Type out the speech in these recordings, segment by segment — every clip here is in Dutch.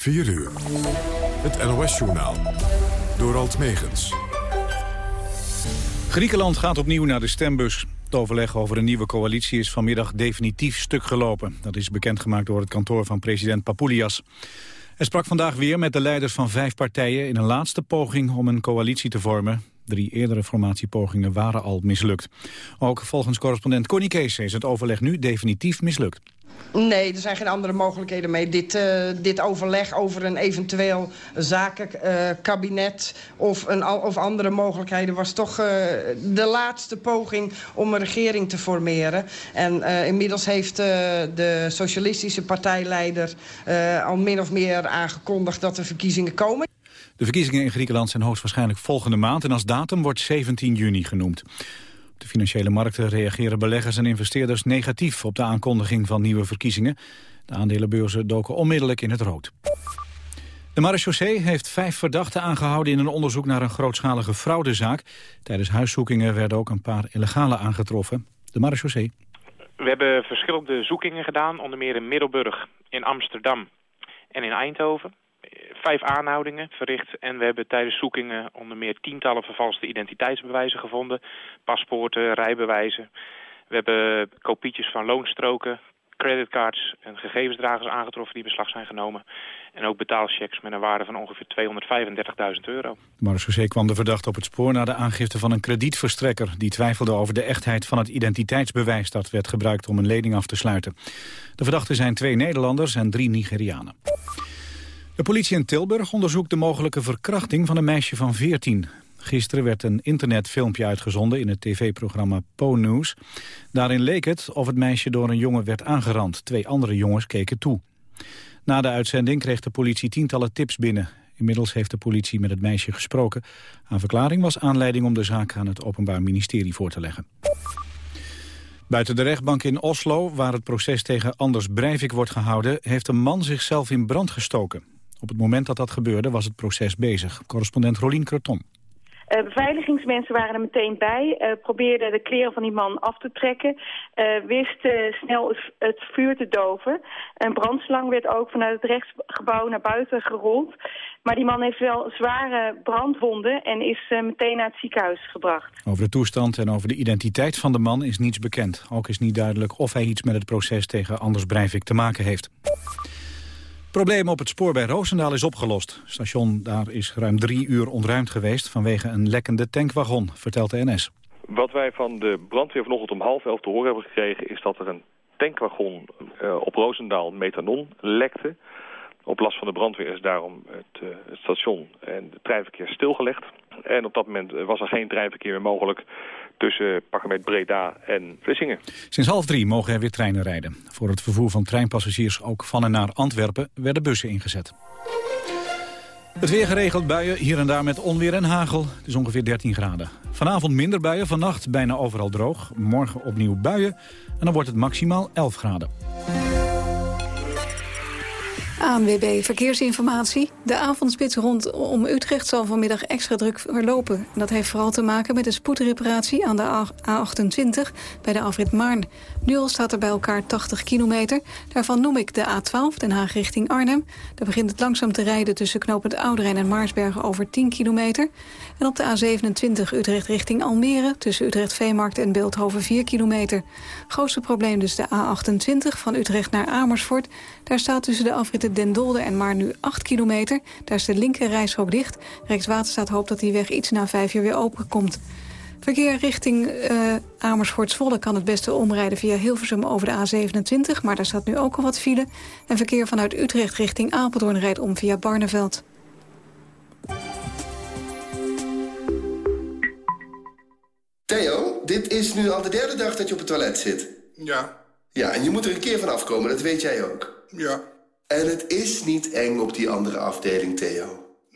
4 uur. Het NOS-journaal. Door Alt Megens. Griekenland gaat opnieuw naar de stembus. Het overleg over een nieuwe coalitie is vanmiddag definitief stuk gelopen. Dat is bekendgemaakt door het kantoor van president Papoulias. Hij sprak vandaag weer met de leiders van vijf partijen... in een laatste poging om een coalitie te vormen. Drie eerdere formatiepogingen waren al mislukt. Ook volgens correspondent Connie Kees is het overleg nu definitief mislukt. Nee, er zijn geen andere mogelijkheden mee. Dit, uh, dit overleg over een eventueel zakenkabinet uh, of, een, of andere mogelijkheden... was toch uh, de laatste poging om een regering te formeren. En inmiddels heeft de socialistische partijleider al min of meer aangekondigd dat er verkiezingen komen. De verkiezingen in Griekenland zijn hoogstwaarschijnlijk volgende maand... en als datum wordt 17 juni genoemd. Op de financiële markten reageren beleggers en investeerders negatief... op de aankondiging van nieuwe verkiezingen. De aandelenbeurzen doken onmiddellijk in het rood. De marechaussee heeft vijf verdachten aangehouden in een onderzoek naar een grootschalige fraudezaak. Tijdens huiszoekingen werden ook een paar illegale aangetroffen. De marechaussee. We hebben verschillende zoekingen gedaan, onder meer in Middelburg, in Amsterdam en in Eindhoven vijf aanhoudingen verricht en we hebben tijdens zoekingen onder meer tientallen vervalste identiteitsbewijzen gevonden. Paspoorten, rijbewijzen. We hebben kopietjes van loonstroken, creditcards en gegevensdragers aangetroffen die beslag zijn genomen. En ook betaalchecks met een waarde van ongeveer 235.000 euro. Marseille kwam de verdachte op het spoor na de aangifte van een kredietverstrekker... die twijfelde over de echtheid van het identiteitsbewijs dat werd gebruikt om een lening af te sluiten. De verdachten zijn twee Nederlanders en drie Nigerianen. De politie in Tilburg onderzoekt de mogelijke verkrachting van een meisje van 14. Gisteren werd een internetfilmpje uitgezonden in het tv-programma Po News. Daarin leek het of het meisje door een jongen werd aangerand. Twee andere jongens keken toe. Na de uitzending kreeg de politie tientallen tips binnen. Inmiddels heeft de politie met het meisje gesproken. Aan verklaring was aanleiding om de zaak aan het Openbaar Ministerie voor te leggen. Buiten de rechtbank in Oslo, waar het proces tegen Anders Breivik wordt gehouden... heeft een man zichzelf in brand gestoken. Op het moment dat dat gebeurde was het proces bezig. Correspondent Rolien Kreton. Uh, beveiligingsmensen waren er meteen bij, uh, probeerden de kleren van die man af te trekken, uh, wisten snel het, het, vuur te doven. Een brandslang werd ook vanuit het rechtsgebouw naar buiten gerold. Maar die man heeft wel zware brandwonden en is meteen naar het ziekenhuis gebracht. Over de toestand en over de identiteit van de man is niets bekend. Ook is niet duidelijk of hij iets met het proces tegen Anders Breivik te maken heeft probleem op het spoor bij Roosendaal is opgelost. Het station daar is ruim drie uur ontruimd geweest vanwege een lekkende tankwagon, vertelt de NS. Wat wij van de brandweer vanochtend om half elf te horen hebben gekregen... is dat er een tankwagon uh, op Roosendaal methanon lekte. Op last van de brandweer is daarom het, uh, het station en het treinverkeer stilgelegd. En op dat moment was er geen treinverkeer meer mogelijk tussen pakken met Breda en Vlissingen. Sinds half drie mogen er weer treinen rijden. Voor het vervoer van treinpassagiers ook van en naar Antwerpen werden bussen ingezet. Het weer geregeld buien, hier en daar met onweer en hagel. Het is ongeveer 13 graden. Vanavond minder buien, vannacht bijna overal droog. Morgen opnieuw buien en dan wordt het maximaal 11 graden. ANWB Verkeersinformatie. De avondspits rondom Utrecht zal vanmiddag extra druk verlopen. Dat heeft vooral te maken met de spoedreparatie aan de A28 bij de afrit Maarn. Nu al staat er bij elkaar 80 kilometer. Daarvan noem ik de A12 Den Haag richting Arnhem. Daar begint het langzaam te rijden tussen knooppunt Ouderijn en Maarsbergen over 10 kilometer. En op de A27 Utrecht richting Almere tussen Utrecht Veemarkt en Beeldhoven 4 kilometer. Grootste probleem dus de A28 van Utrecht naar Amersfoort. Daar staat tussen de afritten Den Dolder en maar nu 8 kilometer. Daar is de linker reishok dicht. Rijkswaterstaat hoopt dat die weg iets na 5 uur weer open komt. Verkeer richting uh, Amersfoort-Zwolle kan het beste omrijden via Hilversum over de A27. Maar daar staat nu ook al wat file. En verkeer vanuit Utrecht richting Apeldoorn rijdt om via Barneveld. Theo, dit is nu al de derde dag dat je op het toilet zit. Ja. Ja, en je moet er een keer van afkomen, dat weet jij ook. Ja. En het is niet eng op die andere afdeling, Theo.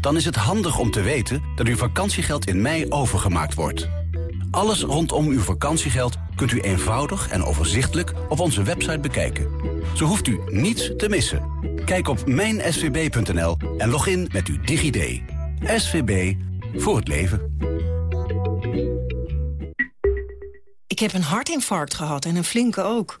Dan is het handig om te weten dat uw vakantiegeld in mei overgemaakt wordt. Alles rondom uw vakantiegeld kunt u eenvoudig en overzichtelijk op onze website bekijken. Zo hoeft u niets te missen. Kijk op mijnsvb.nl en log in met uw DigiD. SVB voor het leven. Ik heb een hartinfarct gehad en een flinke ook.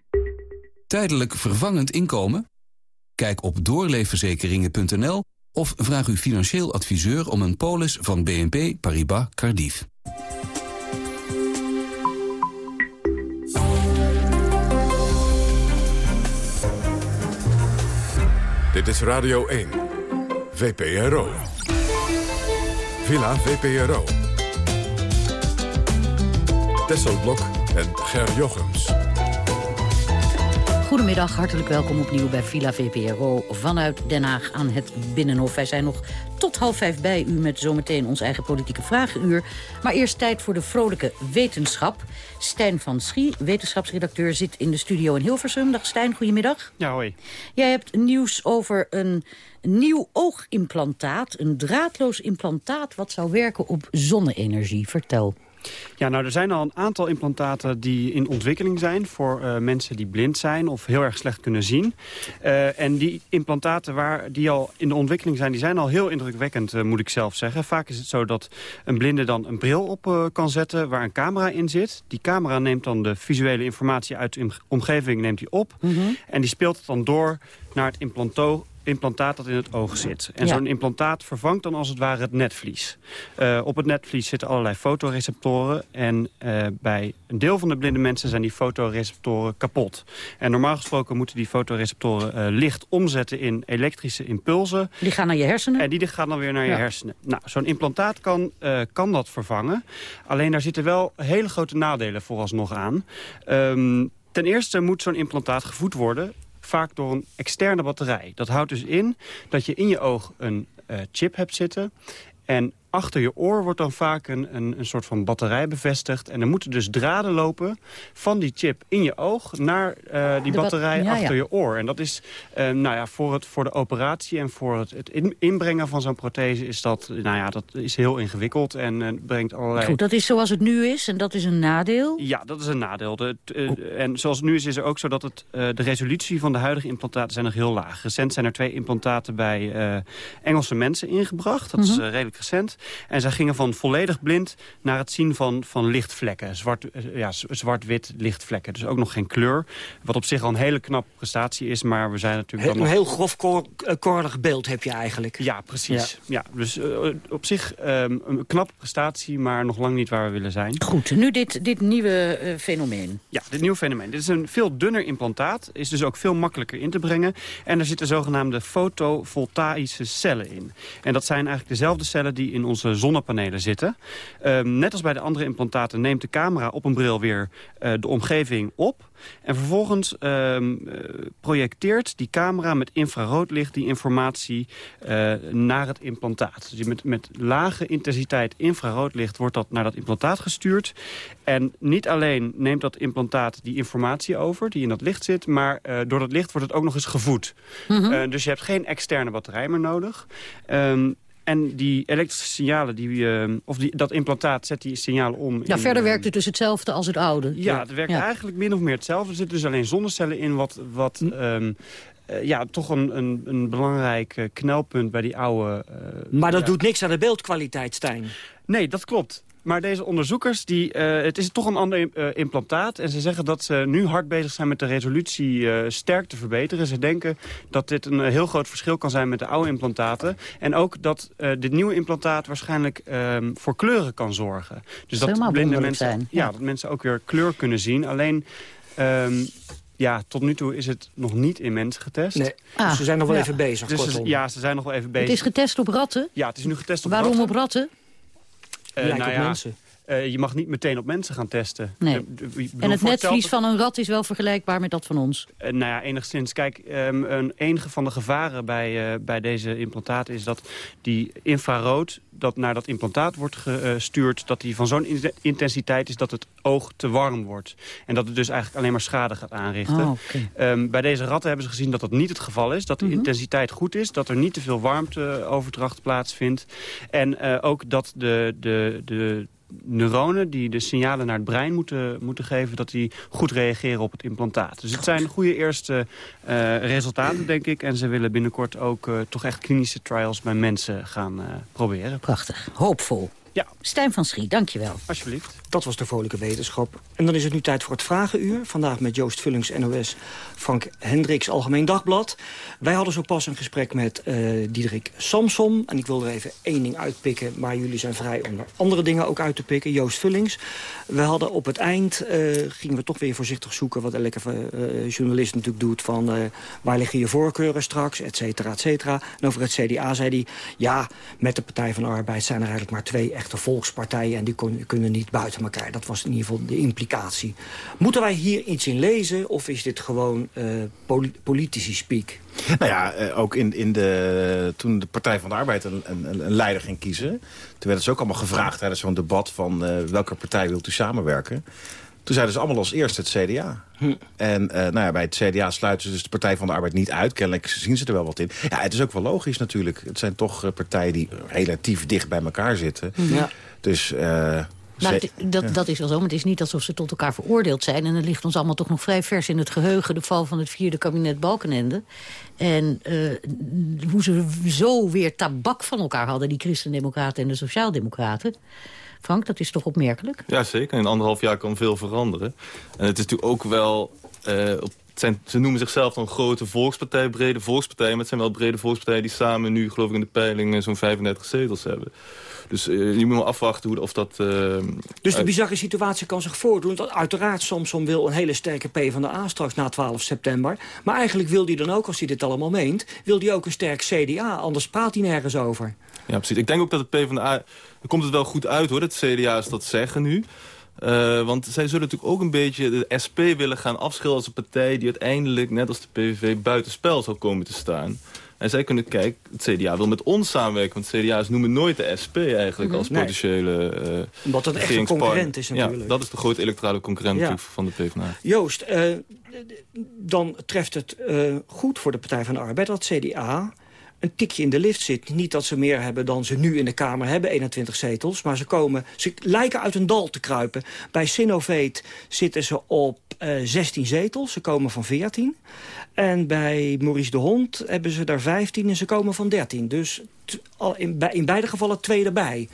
Tijdelijk vervangend inkomen? Kijk op doorleefverzekeringen.nl of vraag uw financieel adviseur om een polis van BNP Paribas Cardiff. Dit is Radio 1. VPRO. Villa VPRO. Tesselblok en Ger Jochems. Goedemiddag, hartelijk welkom opnieuw bij Villa VPRO vanuit Den Haag aan het Binnenhof. Wij zijn nog tot half vijf bij u met zometeen ons eigen politieke vragenuur. Maar eerst tijd voor de vrolijke wetenschap. Stijn van Schie, wetenschapsredacteur, zit in de studio in Hilversum. Dag Stijn, goedemiddag. Ja, hoi. Jij hebt nieuws over een nieuw oogimplantaat, een draadloos implantaat... wat zou werken op zonne-energie. Vertel. Ja, nou, er zijn al een aantal implantaten die in ontwikkeling zijn... voor uh, mensen die blind zijn of heel erg slecht kunnen zien. Uh, en die implantaten waar, die al in de ontwikkeling zijn... die zijn al heel indrukwekkend, uh, moet ik zelf zeggen. Vaak is het zo dat een blinde dan een bril op kan zetten... waar een camera in zit. Die camera neemt dan de visuele informatie uit de omgeving neemt die op. Mm -hmm. En die speelt het dan door naar het implanto implantaat dat in het oog zit. En ja. zo'n implantaat vervangt dan als het ware het netvlies. Uh, op het netvlies zitten allerlei fotoreceptoren. En uh, bij een deel van de blinde mensen zijn die fotoreceptoren kapot. En normaal gesproken moeten die fotoreceptoren uh, licht omzetten in elektrische impulsen. Die gaan naar je hersenen? En die gaan dan weer naar ja. je hersenen. Nou, zo'n implantaat kan, kan dat vervangen. Alleen daar zitten wel hele grote nadelen vooralsnog aan. Um, ten eerste moet zo'n implantaat gevoed worden vaak door een externe batterij. Dat houdt dus in dat je in je oog een uh, chip hebt zitten... En achter je oor wordt dan vaak een, een, een soort van batterij bevestigd. En er moeten dus draden lopen van die chip in je oog... naar uh, die batterij ja, achter ja. je oor. En dat is uh, nou ja, voor, het, voor de operatie en voor het, het in, inbrengen van zo'n prothese... is dat, nou ja, dat is heel ingewikkeld en uh, brengt allerlei... Goed, dat is zoals het nu is en dat is een nadeel? Ja, dat is een nadeel. De, en zoals het nu is, is er ook zo dat het, de resolutie van de huidige implantaten zijn nog heel laag. Recent zijn er twee implantaten bij Engelse mensen ingebracht. Dat mm -hmm. is redelijk recent. En zij gingen van volledig blind naar het zien van, van lichtvlekken. Zwart, ja, zwart-wit lichtvlekken. Dus ook nog geen kleur. Wat op zich al een hele knappe prestatie is. Maar we zijn natuurlijk... He, een heel grof korrelig beeld heb je eigenlijk. Ja, precies. Ja. ja dus uh, op zich um, een knappe prestatie, maar nog lang niet waar we willen zijn. Goed, nu dit, dit nieuwe uh, fenomeen. Ja, dit nieuwe fenomeen. Dit is een veel dunner implantaat. Is dus ook veel makkelijker in te brengen. En er zitten zogenaamde fotovoltaïsche cellen in. En dat zijn eigenlijk dezelfde cellen die in onze zonnepanelen zitten. Um, net als bij de andere implantaten neemt de camera op een bril weer uh, de omgeving op. En vervolgens um, uh, projecteert die camera met infraroodlicht die informatie uh, naar het implantaat. Dus met, met lage intensiteit infraroodlicht wordt dat naar dat implantaat gestuurd. En niet alleen neemt dat implantaat die informatie over die in dat licht zit... maar uh, door dat licht wordt het ook nog eens gevoed. Mm -hmm. dus je hebt geen externe batterij meer nodig. Um, en die elektrische signalen, die, uh, of die, dat implantaat zet die signalen om. Ja, in, verder werkt het dus hetzelfde als het oude. Ja, het werkt ja. eigenlijk min of meer hetzelfde. Er zitten dus alleen zonnecellen in wat... wat um, eh, ja, toch een, een, een belangrijk eh, knelpunt bij die oude... eh, Maar dat ja. doet niks aan de beeldkwaliteit, Stijn. Nee, dat klopt. Maar deze onderzoekers, die, eh, het is toch een ander eh, implantaat. En ze zeggen dat ze nu hard bezig zijn met de resolutie eh, sterk te verbeteren. Ze denken dat dit een heel groot verschil kan zijn met de oude implantaten. En ook dat eh, dit nieuwe implantaat waarschijnlijk ehm, voor kleuren kan zorgen. Dus helemaal blinde mensen, zijn, Ja, dat mensen ook weer kleur kunnen zien. Alleen... ehm, ja, tot nu toe is het nog niet in mensen getest. Nee, dus ze zijn nog wel even bezig, Dus kortom. ja, ze zijn nog wel even bezig. Het is getest op ratten? Ja, het is nu getest op Waarom ratten. op ratten? Eh, Lijkt nou op ja, mensen. Eh, je mag niet meteen op mensen gaan testen. Nee. Eh, bedoel, En het netvlies van een rat is wel vergelijkbaar met dat van ons. Eh, nou ja, enigszins. Kijk, ehm, een, enige van de gevaren bij, bij deze implantaten is dat die infrarood dat naar dat implantaat wordt gestuurd... dat die van zo'n in- intensiteit is dat het oog te warm wordt. En dat het dus eigenlijk alleen maar schade gaat aanrichten. Oh, oké. Ehm, bij deze ratten hebben ze gezien dat dat niet het geval is. Dat de Mhm. intensiteit goed is. Dat er niet te veel warmteoverdracht plaatsvindt. En ook dat de, de, de neuronen die de signalen naar het brein moeten, moeten geven... dat die goed reageren op het implantaat. Dus het zijn goede eerste eh, resultaten, denk ik. En ze willen binnenkort ook eh, toch echt klinische trials bij mensen gaan eh, proberen. Prachtig. Hoopvol. Ja. Stijn van Schie, dankjewel. Alsjeblieft. Dat was de Vrolijke Wetenschap. En dan is het nu tijd voor het Vragenuur. Vandaag met Joost Vullings, NOS, Frank Hendricks, Algemeen Dagblad. Wij hadden zo pas een gesprek met eh Diederik Samsom. En ik wil er even één ding uitpikken, maar jullie zijn vrij om er andere dingen ook uit te pikken. Joost Vullings. We hadden op het eind, eh, gingen we toch weer voorzichtig zoeken... wat elke eh, journalist natuurlijk doet van... eh, waar liggen je voorkeuren straks, et cetera, et cetera. En over het CDA zei hij... ja, met de Partij van de Arbeid zijn er eigenlijk maar twee echte volkspartijen... en die kunnen niet buiten elkaar. Dat was in ieder geval de implicatie. Moeten wij hier iets in lezen of is dit gewoon poli- politici speak? Nou ja, eh, ook in, in de, toen de Partij van de Arbeid een, een, een leider ging kiezen... toen werden ze ook allemaal gevraagd tijdens zo'n debat van... eh, welke partij wilt u samenwerken? Toen zeiden ze allemaal als eerste het CDA. En eh, nou ja, bij het CDA sluiten ze dus de Partij van de Arbeid niet uit. Kennelijk zien ze er wel wat in. Ja, het is ook wel logisch natuurlijk. Het zijn toch eh, partijen die relatief dicht bij elkaar zitten. Ja. Dus... eh, Nou, het- dat, dat is wel zo, maar het is niet alsof ze tot elkaar veroordeeld zijn. En er ligt ons allemaal toch nog vrij vers in het geheugen... de val van het vierde kabinet Balkenende. En eh, hoe ze zo weer tabak van elkaar hadden... die christendemocraten en de sociaaldemocraten. Frank, dat is toch opmerkelijk? Ja, zeker. In anderhalf jaar kan veel veranderen. En het is natuurlijk ook wel... eh, op, het zijn, ze noemen zichzelf dan grote volkspartij, brede volkspartij... maar het zijn wel brede volkspartijen die samen nu, geloof ik, in de peiling... zo'n 35 zetels hebben. Dus eh, je moet maar afwachten hoe, of dat... eh, Dus de bizarre situatie kan zich voordoen. Dat uiteraard Samson wil een hele sterke P van de A straks na 12 september. Maar eigenlijk wil hij dan ook, als hij dit allemaal meent... wil hij ook een sterk CDA, anders praat hij nergens over. Ja, precies. Ik denk ook dat het PvdA... Dan komt het wel goed uit, hoor, dat CDA's dat zeggen nu. Eh, want zij zullen natuurlijk ook een beetje de SP willen gaan afschilderen... als een partij die uiteindelijk, net als de PVV, buitenspel zal komen te staan. En zij kunnen kijken, het CDA wil met ons samenwerken... want CDA's noemen nooit de SP eigenlijk Mhm. als potentiële eh Omdat het echt een concurrent is natuurlijk. Ja, dat is de grote electorale concurrent Ja. natuurlijk van de PvdA. Joost, eh, dan treft het goed voor de Partij van de Arbeid dat CDA een tikje in de lift zit. Niet dat ze meer hebben dan ze nu in de Kamer hebben, 21 zetels. Maar ze, komen, ze lijken uit een dal te kruipen. Bij Sinovate zitten ze op eh 16 zetels. Ze komen van 14. En bij Maurice de Hond hebben ze daar 15 en ze komen van 13. Dus in, in beide gevallen twee erbij.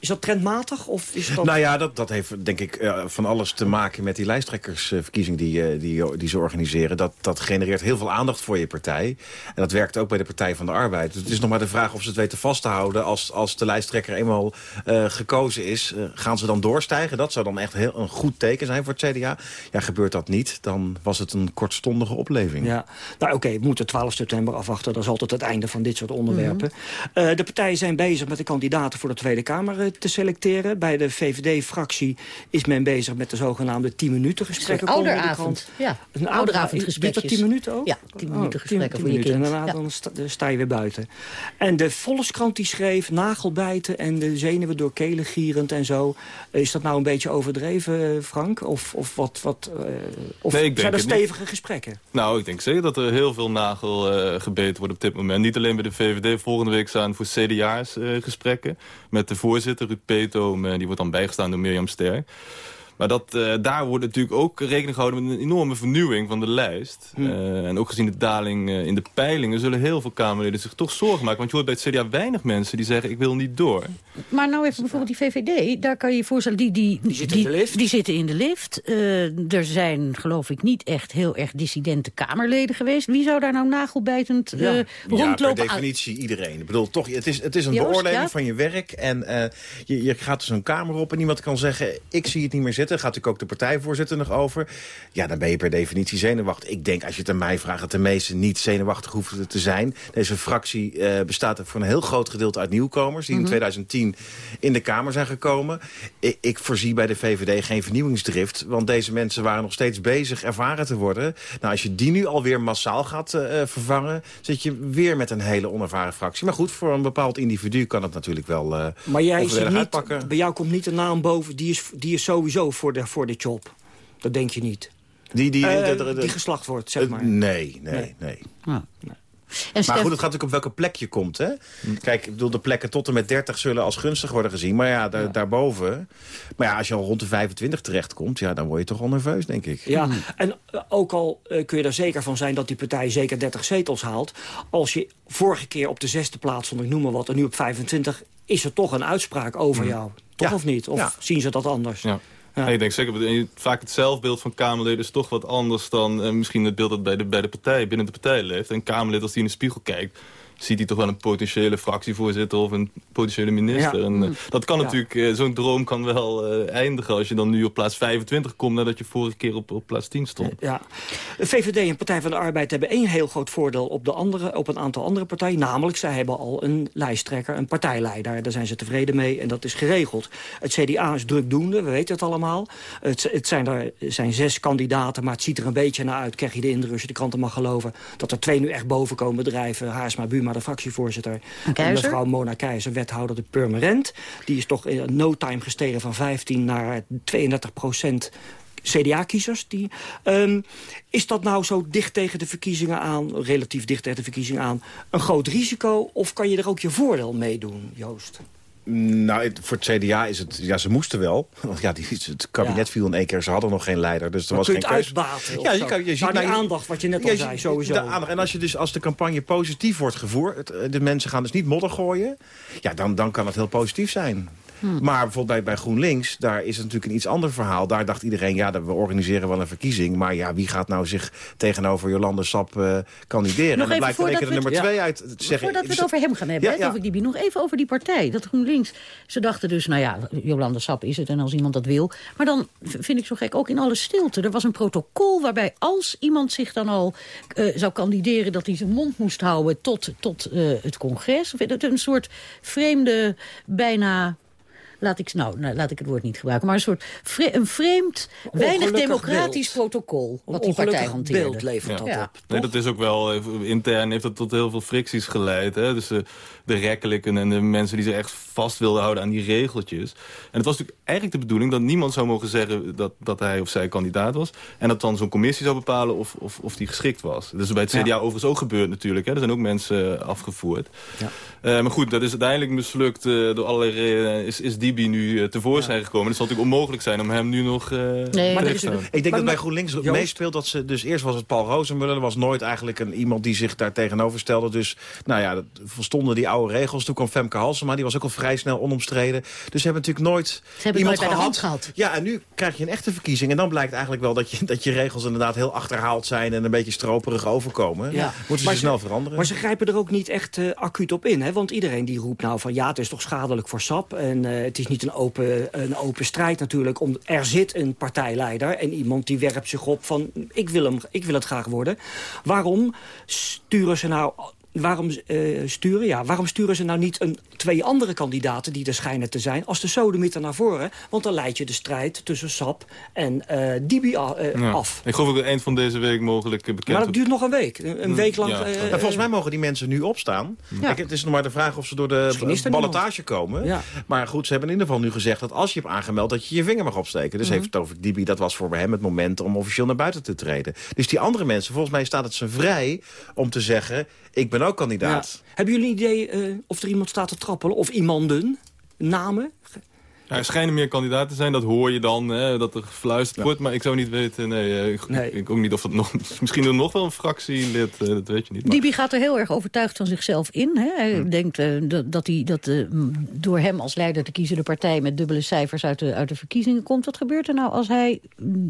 Is dat trendmatig? Of is dat... Nou ja, dat, dat heeft denk ik eh, van alles te maken met die lijsttrekkersverkiezing die, eh, die, die ze organiseren. Dat, dat genereert heel veel aandacht voor je partij. En dat werkt ook bij de Partij van de Arbeid. Dus het is nog maar de vraag of ze het weten vast te houden. Als, als de lijsttrekker eenmaal eh, gekozen is, eh, gaan ze dan doorstijgen? Dat zou dan echt heel, een goed teken zijn voor het CDA. Ja, gebeurt dat niet, dan was het een kortstondige opleving. Ja, nou oké, we moeten 12 september afwachten. Dat is altijd het einde van dit soort onderwerpen. Eh, de partijen zijn bezig met de kandidaten voor de Tweede Kamer eh, te selecteren. Bij de VVD-fractie is men bezig met de zogenaamde 10 minuten gesprekken. Een ouderavond. Ja, Een ouderavondgesprekjes. Duurt dat 10 minuten ook? Ja, 10 Oh, minuten 10 gesprekken 10 voor je minuten. kind. En daarna Ja. dan sta, je weer buiten. En de Volkskrant die schreef nagelbijten en de zenuwen door kelen gierend en zo. Is dat nou een beetje overdreven, eh, Frank? Of, of, wat, wat, eh, of Nee, ik denk zijn er niet. stevige gesprekken? Nou, ik denk zeker dat er heel veel nagel eh, gebeten wordt op dit moment. Niet alleen bij de VVD. Volgende week staan voor CDA's eh, gesprekken. Met de voorzitter, Ruud Peetoom. eh, die wordt dan bijgestaan door Mirjam Sterk. Maar dat, uh, daar wordt natuurlijk ook rekening gehouden met een enorme vernieuwing van de lijst. Hm. Uh, en ook gezien de daling uh, in de peilingen zullen heel veel Kamerleden zich toch zorgen maken. Want je hoort bij het CDA weinig mensen die zeggen ik wil niet door. Maar nou even bijvoorbeeld die VVD, daar kan je je voorstellen, die, die, die, zitten, in de lift. die zitten in de lift. er zijn geloof ik niet echt heel erg dissidente Kamerleden geweest. Wie zou daar nou nagelbijtend ja. rondlopen? Ja, per definitie iedereen. Ik bedoel, toch, het is, het is een Joost, beoordeling ja? van je werk. En je, je gaat dus een kamer op en iemand kan zeggen ik zie het niet meer zitten. Gaat natuurlijk ook de partijvoorzitter nog over. Ja, dan ben je per definitie zenuwachtig. Ik denk, als je het aan mij vraagt, dat de meesten niet zenuwachtig hoeven te zijn. Deze fractie uh, bestaat voor een heel groot gedeelte uit nieuwkomers... die mm -hmm. in 2010 in de Kamer zijn gekomen. Ik, ik, voorzie bij de VVD geen vernieuwingsdrift... want deze mensen waren nog steeds bezig ervaren te worden. Nou, als je die nu alweer massaal gaat uh, vervangen... zit je weer met een hele onervaren fractie. Maar goed, voor een bepaald individu kan het natuurlijk wel uh, Maar jij ziet niet, bij jou komt niet een naam boven... die is, die is sowieso voor de, voor de job. Dat denk je niet. Die, die, uh, de, de, de, die geslacht wordt, zeg maar. Nee, nee, nee. nee. Ah. nee. maar goed, het gaat natuurlijk op welke plek je komt. Hè? Kijk, ik bedoel, de plekken tot en met 30 zullen als gunstig worden gezien. Maar ja, daar, ja. daarboven... Maar ja, als je al rond de 25 terechtkomt... Ja, dan word je toch al nerveus, denk ik. Ja, en ook al uh, kun je er zeker van zijn... dat die partij zeker 30 zetels haalt... als je vorige keer op de zesde plaats stond, ik noem maar wat... en nu op 25, is er toch een uitspraak over mm. jou. Toch ja. of niet? Of ja. zien ze dat anders? Ja. Ja. ik denk zeker, vaak het zelfbeeld van Kamerleden is toch wat anders dan uh, misschien het beeld dat bij de, bij de partij, binnen de partij leeft. En Kamerlid, als die in de spiegel kijkt, ziet hij toch wel een potentiële fractievoorzitter of een potentiële minister. Ja. En, uh, dat kan ja. natuurlijk, uh, zo'n droom kan wel uh, eindigen als je dan nu op plaats 25 komt nadat je vorige keer op, op plaats 10 stond. Ja. VVD en Partij van de Arbeid hebben één heel groot voordeel op, de andere, op een aantal andere partijen. Namelijk, zij hebben al een lijsttrekker, een partijleider. Daar zijn ze tevreden mee en dat is geregeld. Het CDA is drukdoende, we weten het allemaal. Het, het zijn er zijn zes kandidaten, maar het ziet er een beetje naar uit. Krijg je de indruk, als je de kranten mag geloven, dat er twee nu echt boven komen drijven. Haarsma, Buma de fractievoorzitter. En mevrouw Mona Keizer, wethouder de Purmerend. Die is toch in no time gestegen van 15 naar 32 procent CDA-kiezers. Die, um, is dat nou zo dicht tegen de verkiezingen aan, relatief dicht tegen de verkiezingen aan, een groot risico? Of kan je er ook je voordeel mee doen, Joost? Nou, voor het CDA is het... Ja, ze moesten wel. Want ja, die, het kabinet ja. viel in één keer. Ze hadden nog geen leider, dus er maar was geen keuze. uitbaten Ja, je kan, je ziet nou, die aandacht, wat je net al zei, sowieso. De aandacht. En als, je dus, als de campagne positief wordt gevoerd... de mensen gaan dus niet modder gooien... ja, dan, dan kan het heel positief zijn. Hmm. Maar bijvoorbeeld bij, bij GroenLinks, daar is het natuurlijk een iets ander verhaal. Daar dacht iedereen, ja, we organiseren wel een verkiezing. Maar ja, wie gaat nou zich tegenover Jolande Sap uh, kandideren? Nog en dan blijkt er de nummer twee uit te zeggen. Voordat we het over hem gaan hebben, ja, ja. over die, nog even over die partij. Dat GroenLinks, ze dachten dus, nou ja, Jolande Sap is het en als iemand dat wil. Maar dan vind ik zo gek, ook in alle stilte. Er was een protocol waarbij als iemand zich dan al uh, zou kandideren... dat hij zijn mond moest houden tot, tot uh, het congres. Een soort vreemde, bijna laat ik, nou, nou, laat ik het woord niet gebruiken... maar een soort vre een vreemd, weinig democratisch beeld. protocol... wat die partij hanteerde. beeld levert dat ja. op. Nee, dat is ook wel, intern heeft dat tot heel veel fricties geleid. Hè? Dus uh, de rekkelijken en de mensen die zich echt vast wilden houden aan die regeltjes. En het was natuurlijk eigenlijk de bedoeling dat niemand zou mogen zeggen... dat, dat hij of zij kandidaat was. En dat dan zo'n commissie zou bepalen of, of, of die geschikt was. Dat is bij het CDA ja. overigens ook gebeurd natuurlijk. Hè? Er zijn ook mensen afgevoerd. Ja. Uh, maar goed, dat is uiteindelijk mislukt door allerlei redenen. Is, is Dibi nu uh, tevoorschijn ja. gekomen. Het zal natuurlijk onmogelijk zijn om hem nu nog uh, nee, maar is, Ik denk dat bij GroenLinks Joost? meespeelt dat ze... Dus eerst was het Paul Rozenmuller. Er was nooit eigenlijk een, iemand die zich daar tegenover stelde. Dus nou ja, dat volstonden die oude regels. Toen kwam Femke Halsema. Die was ook al vrij snel onomstreden. Dus ze hebben natuurlijk nooit ze hebben iemand nooit gehad. gehad. Ja, en nu krijg je een echte verkiezing. En dan blijkt eigenlijk wel dat je, dat je regels inderdaad heel achterhaald zijn... en een beetje stroperig overkomen. Ja. Moeten maar ze snel veranderen. Maar ze grijpen er ook niet echt uh, acuut op in. Hè? Want iedereen die roept nou van ja, het is toch schadelijk voor SAP. En uh, het is niet een open, een open strijd natuurlijk. Om, er zit een partijleider en iemand die werpt zich op van... ik wil, hem, ik wil het graag worden. Waarom sturen ze nou waarom, uh, sturen? Ja, waarom sturen ze nou niet een, twee andere kandidaten die er schijnen te zijn... als de sodemieter naar voren? Want dan leid je de strijd tussen SAP en uh, Dibi uh, ja. af. Ik geloof ook eind van deze week mogelijk bekend. Maar dat duurt nog een week. Een, een week lang... Ja. en volgens mij mogen die mensen nu opstaan. Ja. Kijk, het is nog maar de vraag of ze door de ballotage komen. Ja. Maar goed, ze hebben in ieder geval nu gezegd... dat als je hebt aangemeld dat je je vinger mag opsteken. Dus mm -hmm. heeft Tovik Dibi, dat was voor hem het moment... om officieel naar buiten te treden. Dus die andere mensen, volgens mij staat het ze vrij om te zeggen... ik ben ook kandidaat. Hebben jullie een idee uh, of er iemand staat te trappelen? Of iemanden? Namen? Er schijnen meer kandidaten te zijn, dat hoor je dan, hè, dat er gefluisterd wordt. Maar ik zou niet weten, nee, ik, Nee. ik ook niet of dat nog... Misschien er nog wel een fractielid, eh, dat weet je niet. Maar- Dibi gaat er heel erg overtuigd van zichzelf in. Hè? Hij denkt eh, dat, dat, hij, dat eh, door hem als leider te kiezen... de partij met dubbele cijfers uit de, uit de verkiezingen komt. Wat gebeurt er nou als hij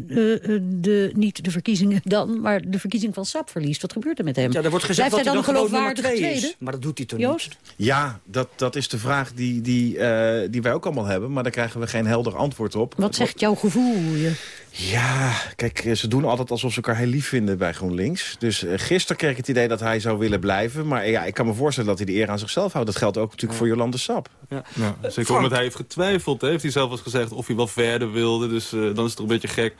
eh, eh, de, niet de verkiezingen dan... maar de verkiezing van SAP verliest? Wat gebeurt er met hem? Ja, er wordt gezegd Blijft dat hij dan geloofwaardige twee is. tweede? Maar dat doet hij toch Joost? niet? Ja, dat, dat is de vraag die, die, eh, die wij ook allemaal hebben. Maar daar krijgen we geen helder antwoord op. Wat zegt jouw gevoel? Je? Ja, kijk, eh, ze doen altijd alsof ze elkaar heel lief vinden bij GroenLinks. Dus eh, gisteren kreeg ik het idee dat hij zou willen blijven. Maar eh, ja, ik kan me voorstellen dat hij de eer aan zichzelf houdt. Dat geldt ook natuurlijk voor Jolande Sap. Ja. Ja, zeker omdat hij heeft getwijfeld. hè. Heeft hij zelf eens gezegd of hij wel verder wilde. Dus eh, dan is het toch een beetje gek.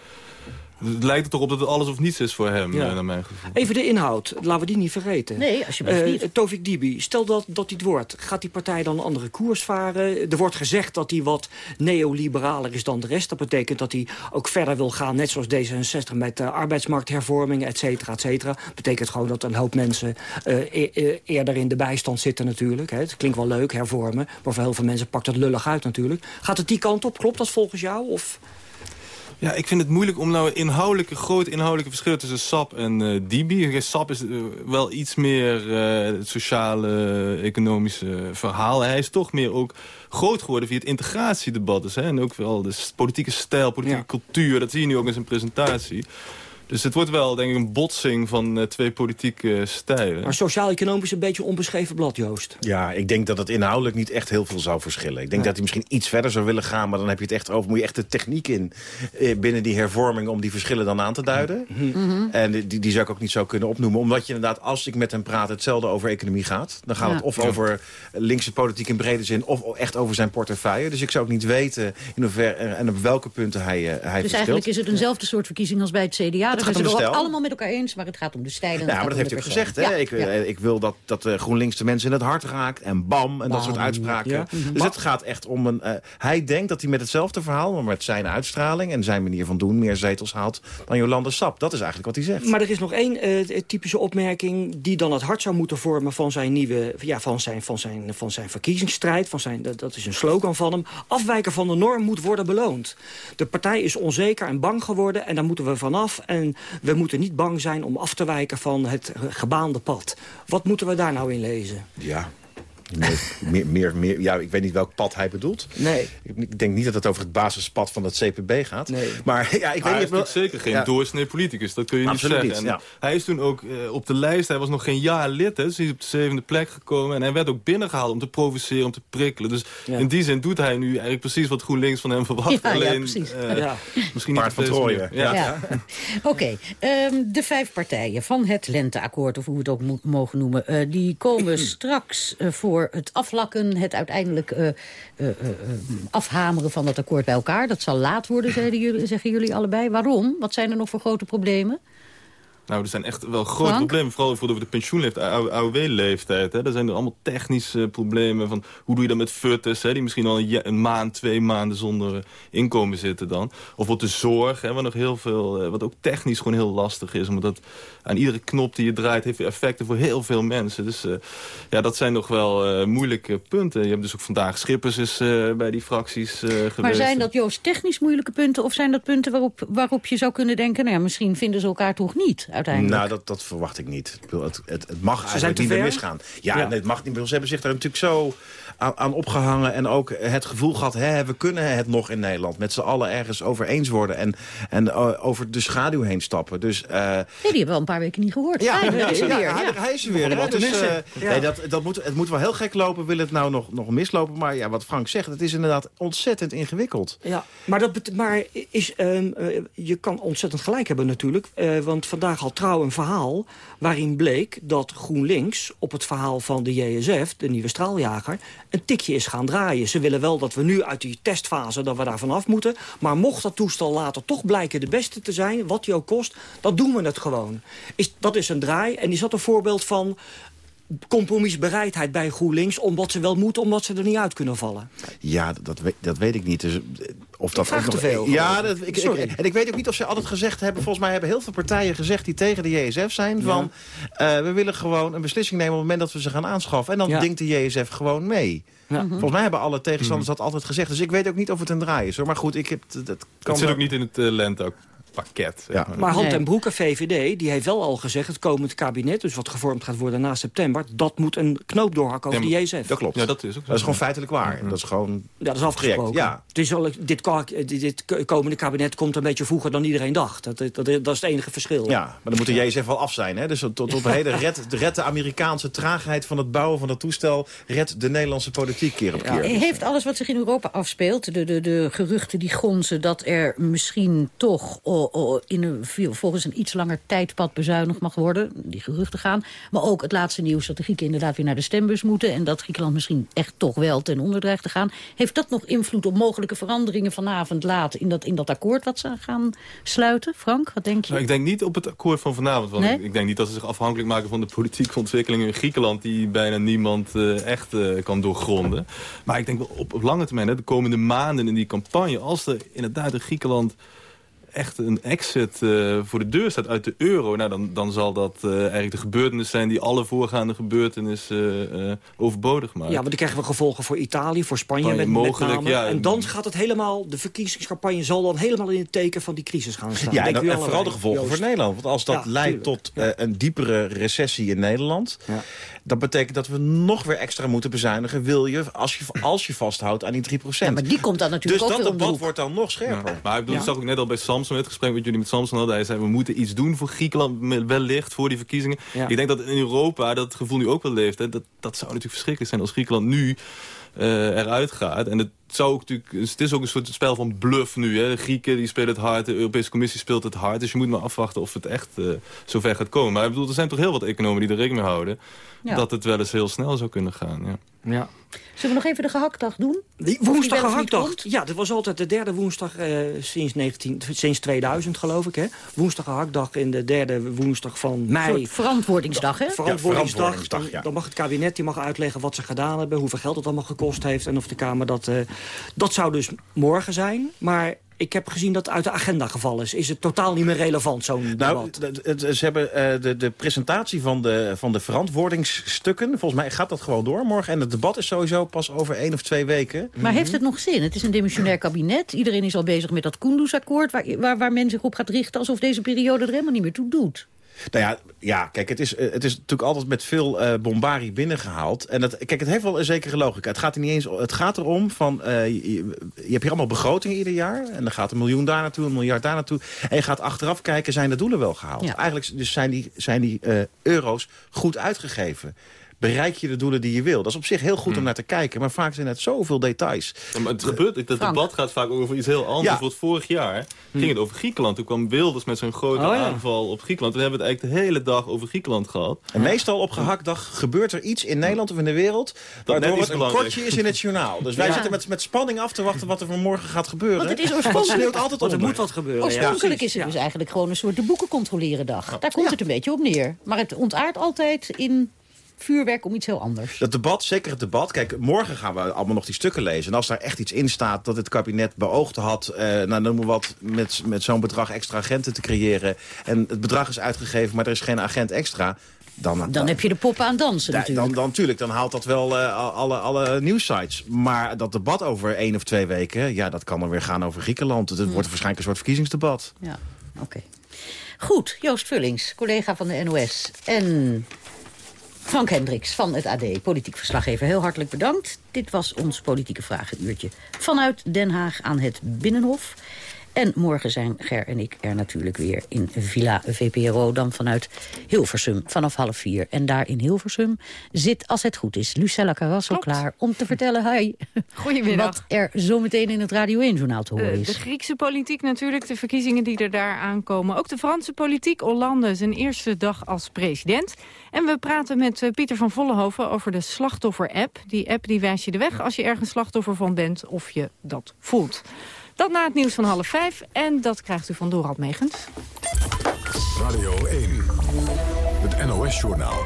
Het lijkt er toch op dat het alles of niets is voor hem, Ja. eh, naar mijn gevoel. Even de inhoud, laten we die niet vergeten. Nee, alsjeblieft Eh, niet. Tovik Dibi, stel dat, dat hij het wordt. Gaat die partij dan een andere koers varen? Er wordt gezegd dat hij wat neoliberaler is dan de rest. Dat betekent dat hij ook verder wil gaan, net zoals D66... met uh, arbeidsmarkthervormingen, et cetera, et cetera. betekent gewoon dat een hoop mensen uh, e e eerder in de bijstand zitten natuurlijk. Hè. Het klinkt wel leuk, hervormen. Maar voor heel veel mensen pakt het lullig uit natuurlijk. Gaat het die kant op? Klopt dat volgens jou? Of... Ja, ik vind het moeilijk om nou inhoudelijke, grote inhoudelijke verschillen tussen SAP en uh, Dibi. SAP is uh, wel iets meer uh, het sociale, economische verhaal. Hij is toch meer ook groot geworden via het integratiedebat. Dus, hè, en ook wel de politieke stijl, politieke ja. cultuur. Dat zie je nu ook in zijn presentatie. Dus het wordt wel, denk ik, een botsing van uh, twee politieke stijlen. Maar sociaal-economisch een beetje onbeschreven blad, Joost. Ja, ik denk dat het inhoudelijk niet echt heel veel zou verschillen. Ik denk ja. dat hij misschien iets verder zou willen gaan... maar dan heb je het echt over, moet je echt de techniek in... Eh, binnen die hervorming om die verschillen dan aan te duiden. Mm -hmm. En die, die zou ik ook niet zo kunnen opnoemen. Omdat je inderdaad, als ik met hem praat, hetzelfde over economie gaat. Dan gaat ja. het of over linkse politiek in brede zin... of echt over zijn portefeuille. Dus ik zou ook niet weten in hoeverre en op welke punten hij, uh, hij Dus verschilt. eigenlijk is het eenzelfde soort verkiezing als bij het CDA. Het zijn het allemaal met elkaar eens, maar het gaat om de stijlen. Ja, maar dat heeft hij ook gezegd. Hè? Ja, ik, ja. ik, wil dat, dat uh, GroenLinks de mensen in het hart raakt. En bam, en bam. dat soort uitspraken. Ja. Dus het gaat echt om een... Uh, hij denkt dat hij met hetzelfde verhaal, maar met zijn uitstraling... en zijn manier van doen meer zetels haalt dan Jolande Sap. Dat is eigenlijk wat hij zegt. Maar er is nog één uh, typische opmerking... die dan het hart zou moeten vormen van zijn nieuwe... ja, van zijn, van zijn, van zijn verkiezingsstrijd. Van zijn, dat, dat is een slogan van hem. Afwijken van de norm moet worden beloond. De partij is onzeker en bang geworden... en daar moeten we vanaf. En we moeten niet bang zijn om af te wijken van het gebaande pad. Wat moeten we daar nou in lezen? Ja, meer, meer, meer, ja, ik weet niet welk pad hij bedoelt. Nee. Ik, ik, denk niet dat het over het basispad van het CPB gaat. Nee. Maar ja, ik maar weet hij niet... is zeker geen ja. doorsnee politicus, dat kun je Absoluut niet zeggen. Niet, ja. Hij is toen ook uh, op de lijst, hij was nog geen jaar lid, hè, dus hij is op de zevende plek gekomen. En hij werd ook binnengehaald om te provoceren, om te prikkelen. Dus ja. in die zin doet hij nu eigenlijk precies wat GroenLinks van hem verwacht. Ja, Alleen, ja, precies. Uh, ja. Misschien Paard niet van Trooien. Ja. ja. Oké, okay. um, de vijf partijen van het Lenteakkoord, of hoe we het ook mo mogen noemen... Uh, die komen straks voor het aflakken, het uiteindelijk uh, uh, uh, afhameren van dat akkoord bij elkaar. Dat zal laat worden, zeggen jullie, zeggen jullie allebei. Waarom? Wat zijn er nog voor grote problemen? Nou, er zijn echt wel grote Frank? problemen. Vooral voor de pensioenleeftijd, AOW-leeftijd. Er zijn er allemaal technische problemen. Van hoe doe je dat met futters, hè, die misschien al een, een, maand, twee maanden zonder inkomen zitten dan. Of wat de zorg, hè, wat nog heel veel, wat ook technisch gewoon heel lastig is. Omdat aan iedere knop die je draait, heeft effecten voor heel veel mensen. Dus uh, ja, dat zijn nog wel uh, moeilijke punten. Je hebt dus ook vandaag Schippers is uh, bij die fracties geweest. Maar zijn dat, Joost, technisch moeilijke punten? Of zijn dat punten waarop, waarop je zou kunnen denken... nou ja, misschien vinden ze elkaar toch niet? Nou, dat, dat verwacht ik niet. Het, het, het mag Ze eigenlijk niet meer misgaan. Ja, ja. Nee, het mag niet meer. Ze hebben zich daar natuurlijk zo aan, aan opgehangen... en ook het gevoel gehad, hè, we kunnen het nog in Nederland... met z'n allen ergens over eens worden... en, en uh, over de schaduw heen stappen. Dus, uh, nee, die hebben we al een paar weken niet gehoord. Ja, ja, is weer. ja. hij is er weer. Hè, dus, uh, nee, dat, dat moet, het moet wel heel gek lopen, wil het nou nog, nog mislopen. Maar ja, wat Frank zegt, het is inderdaad ontzettend ingewikkeld. Ja, maar, dat, maar is, um, je kan ontzettend gelijk hebben natuurlijk. want vandaag had Trouw een verhaal waarin bleek dat GroenLinks op het verhaal van de JSF, de nieuwe straaljager, een tikje is gaan draaien. Ze willen wel dat we nu uit die testfase, dat we daar vanaf moeten. Maar mocht dat toestel later toch blijken de beste te zijn, wat die ook kost, dan doen we het gewoon. Is, dat is een draai. En is dat een voorbeeld van compromisbereidheid bij GroenLinks... omdat ze wel moeten, omdat ze er niet uit kunnen vallen? Ja, dat, weet, dat weet ik niet. Dus, eh, of dat ook nog- te veel, Ja, dat, ik, Sorry. ik- en ik weet ook niet of ze altijd gezegd hebben... volgens mij hebben heel veel partijen gezegd die tegen de JSF zijn... van eh, we willen gewoon een beslissing nemen op het moment dat we ze gaan aanschaffen. En dan Ja. denkt de JSF gewoon mee. Ja. Volgens mij hebben alle tegenstanders dat altijd gezegd. Dus ik weet ook niet of het een draai is. Hoor. Maar goed, ik heb, dat kan Het zit wel- ook niet in het uh, lentepakket. Zeg Ja. maar. Maar Hand en Broeke, VVD, die heeft wel al gezegd... het komend kabinet, dus wat gevormd gaat worden na september... dat moet een knoop doorhakken over de JSF. Dat klopt. Ja, dat is ook zo. Dat is gewoon feitelijk waar. Dat is gewoon... Ja, dat is afgesproken. Ja. Het is al, dit, dit, komende kabinet komt een beetje vroeger dan iedereen dacht. Dat, dat, dat is het enige verschil. Ja, maar dan moet de JSF wel af zijn. Hè? Dus tot, tot op heden redt, redt de Amerikaanse traagheid van het bouwen van dat toestel... redt de Nederlandse politiek keer op keer. Heeft alles wat zich in Europa afspeelt, de, de, de geruchten die gonzen... dat er misschien toch oh, oh, in een, volgens een iets langer tijdpad bezuinigd mag worden... die geruchten gaan, maar ook het laatste nieuws... dat de Grieken inderdaad weer naar de stembus moeten... en dat Griekenland misschien echt toch wel ten onder dreigt te gaan. Heeft dat nog invloed op mogelijke veranderingen vanavond laat... in dat, in dat akkoord wat ze gaan sluiten? Frank, wat denk je? Nou, ik denk niet op het akkoord van vanavond. Want Nee? ik, ik denk niet dat ze zich afhankelijk maken van de politieke ontwikkelingen in Griekenland... die bijna niemand eh, echt eh, kan doorgronden. Maar ik denk wel op, op lange termijn, hè, de komende maanden in die campagne... als er inderdaad in Griekenland echt een exit eh, voor de deur staat uit de euro... Nou, dan, dan zal dat eh, eigenlijk de gebeurtenis zijn... die alle voorgaande gebeurtenissen eh, eh, overbodig maken. Ja, want dan krijgen we gevolgen voor Italië, voor Spanje, Spanje, met, met mogelijk, name. ja. En dan gaat het helemaal, de verkiezingscampagne zal dan helemaal in het teken van die crisis gaan staan. Ja, en, dan- en vooral de gevolgen voor? Nederland. Want als dat Ja, leidt tuurlijk. tot eh, een diepere recessie in Nederland... dat betekent dat we nog weer extra moeten bezuinigen... wil je, als je, als je vasthoudt aan die 3 Ja, maar die komt dan natuurlijk Dus ook dat debat wordt dan nog scherper. Maar ik bedoel, Ja. dat zag ik net al bij Samson, het gesprek wat jullie met Samson hadden. Hij zei, we moeten iets doen voor Griekenland, met- wellicht, voor die verkiezingen. Ja. Ik denk dat in Europa dat gevoel nu ook wel leeft. Hè. Dat, dat zou natuurlijk verschrikkelijk zijn als Griekenland nu eh, eruit gaat. En het zou ook natuurlijk, het is ook een soort spel van bluff nu. Hè. De Grieken die spelen het hard, de Europese Commissie speelt het hard. Dus je moet maar afwachten of het echt eh, zover gaat komen. Maar ik bedoel, er zijn toch heel wat economen die er rekening mee houden... Ja. dat het wel eens heel snel zou kunnen gaan. Ja. Ja. Zullen we nog even de gehaktdag doen? Die woensdag gehaktdag. Ja, dat was altijd de derde woensdag eh, sinds, 19, sinds 2000, geloof ik. Hè? Woensdag gehaktdag in de derde woensdag van mei. verantwoordingsdag, hè? Verantwoordingsdag. Ja, verantwoordingsdag, ja. Dan mag het kabinet die mag uitleggen wat ze gedaan hebben... hoeveel geld het allemaal gekost heeft en of de Kamer dat... eh, dat zou dus morgen zijn, maar... Ik heb gezien dat het uit de agenda gevallen is. Is het totaal niet meer relevant, zo'n Nou, debat? ze hebben eh, de, de presentatie van de, van de verantwoordingsstukken. Volgens mij gaat dat gewoon door morgen. En het debat is sowieso pas over één of twee weken. Maar heeft het nog zin? Het is een demissionair kabinet. Iedereen is al bezig met dat Kunduz-akkoord... Waar, waar, waar men zich op gaat richten alsof deze periode er helemaal niet meer toe doet. Nou ja, ja kijk, het is, eh, het is natuurlijk altijd met veel eh bombarie binnengehaald. En dat, kijk, het heeft wel een zekere logica. Het gaat er niet eens het gaat erom van, eh, je, je hebt hier allemaal begrotingen ieder jaar. En dan gaat een miljoen daar naartoe, een miljard daar naartoe. En je gaat achteraf kijken, zijn de doelen wel gehaald? Ja. Eigenlijk dus zijn die, zijn die euro's goed uitgegeven. Bereik je de doelen die je wil? Dat is op zich heel goed om naar te kijken. Maar vaak zijn het zoveel details. Ja, maar het gebeurt, dat Frank. debat gaat vaak over iets heel anders. Ja. Bijvoorbeeld vorig jaar ging het over Griekenland. Toen kwam Wilders met zijn grote Oh ja. aanval op Griekenland. Toen hebben we het eigenlijk de hele dag over Griekenland gehad. En meestal op gehaktdag gebeurt er iets in Nederland of in de wereld... net waardoor het een belangrijk. kortje is in het journaal. Dus wij Ja. zitten met, met spanning af te wachten wat er vanmorgen gaat gebeuren. Want het is Want oorspronkelijk- altijd Want er moet wat gebeuren. ja. Oorspronkelijk is het dus eigenlijk gewoon een soort de boeken controleren dag. Daar komt het een beetje op neer. Maar het ontaart altijd in vuurwerk om iets heel anders. Dat debat, zeker het debat. Kijk, morgen gaan we allemaal nog die stukken lezen. En als daar echt iets in staat dat het kabinet beoogd had... Eh, nou, noem maar wat, met, met zo'n bedrag extra agenten te creëren... en het bedrag is uitgegeven, maar er is geen agent extra... Dan, Dan heb je de poppen aan dansen natuurlijk. dan, dan, tuurlijk, dan haalt dat wel eh, alle, alle nieuwsites. Maar dat debat over één of twee weken... ja, dat kan er weer gaan over Griekenland. Het wordt waarschijnlijk een soort verkiezingsdebat. Ja, oké. Goed, Joost Vullings, collega van de NOS. En Frank Hendricks van het AD, politiek verslaggever. Heel hartelijk bedankt. Dit was ons politieke vragenuurtje. Vanuit Den Haag aan het Binnenhof. En morgen zijn Ger en ik er natuurlijk weer in Villa VPRO... dan vanuit Hilversum vanaf half vier. En daar in Hilversum zit, als het goed is, Lucella Carrasso klaar... om te vertellen, hi, Goedemiddag. wat er zometeen in het Radio 1-journaal te horen Eh, is. de Griekse politiek natuurlijk, de verkiezingen die er daar aankomen. Ook de Franse politiek, Hollande, zijn eerste dag als president. En we praten met eh, Pieter van Vollenhoven over de slachtoffer-app. Die app die wijst je de weg als je ergens slachtoffer van bent of je dat voelt. Dat na het nieuws van half vijf en dat krijgt u van Dorald Megens. Radio 1. Het NOS-journaal.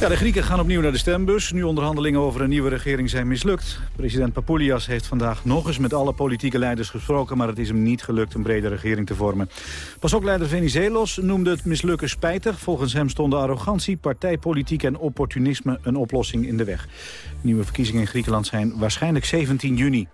Ja, de Grieken gaan opnieuw naar de stembus. Nu onderhandelingen over een nieuwe regering zijn mislukt. President Papoulias heeft vandaag nog eens met alle politieke leiders gesproken... maar het is hem niet gelukt een brede regering te vormen. PASOK-leider Venizelos noemde het mislukken spijtig. Volgens hem stonden arrogantie, partijpolitiek en opportunisme een oplossing in de weg. nieuwe verkiezingen in Griekenland zijn waarschijnlijk 17 juni.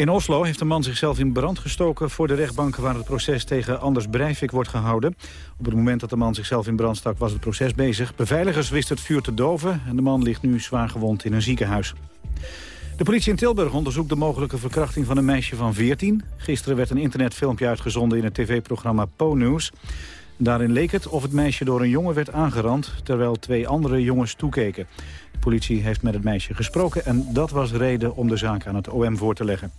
In Oslo heeft een man zichzelf in brand gestoken voor de rechtbank waar het proces tegen Anders Breivik wordt gehouden. Op het moment dat de man zichzelf in brand stak was het proces bezig. Beveiligers wisten het vuur te doven en de man ligt nu zwaar gewond in een ziekenhuis. De politie in Tilburg onderzoekt de mogelijke verkrachting van een meisje van 14. Gisteren werd een internetfilmpje uitgezonden in het tv-programma Po-News. Daarin leek het of het meisje door een jongen werd aangerand... terwijl twee andere jongens toekeken. De politie heeft met het meisje gesproken... en dat was reden om de zaak aan het OM voor te leggen.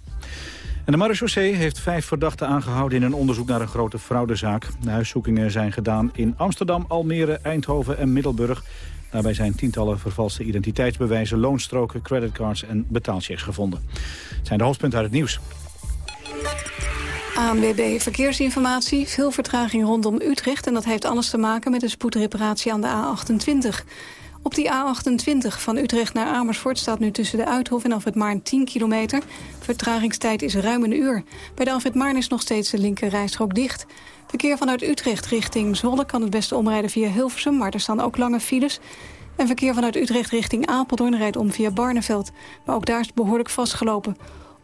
En de marechaussee heeft vijf verdachten aangehouden in een onderzoek naar een grote fraudezaak. De huiszoekingen zijn gedaan in Amsterdam, Almere, Eindhoven en Middelburg. Daarbij zijn tientallen vervalste identiteitsbewijzen, loonstroken, creditcards en betaalchecks gevonden. Het zijn de hoofdpunten uit het nieuws. ANWB Verkeersinformatie. Veel vertraging rondom Utrecht. En dat heeft alles te maken met de spoedreparatie aan de A28. Op die A28 van Utrecht naar Amersfoort staat nu tussen de Uithof en Alfred Maarn 10 kilometer. Vertragingstijd is ruim een uur. Bij de Alfred is nog steeds de linker rijstrook dicht. Verkeer vanuit Utrecht richting Zwolle kan het beste omrijden via Hilversum, maar er staan ook lange files. En verkeer vanuit Utrecht richting Apeldoorn rijdt om via Barneveld. Maar ook daar is het behoorlijk vastgelopen.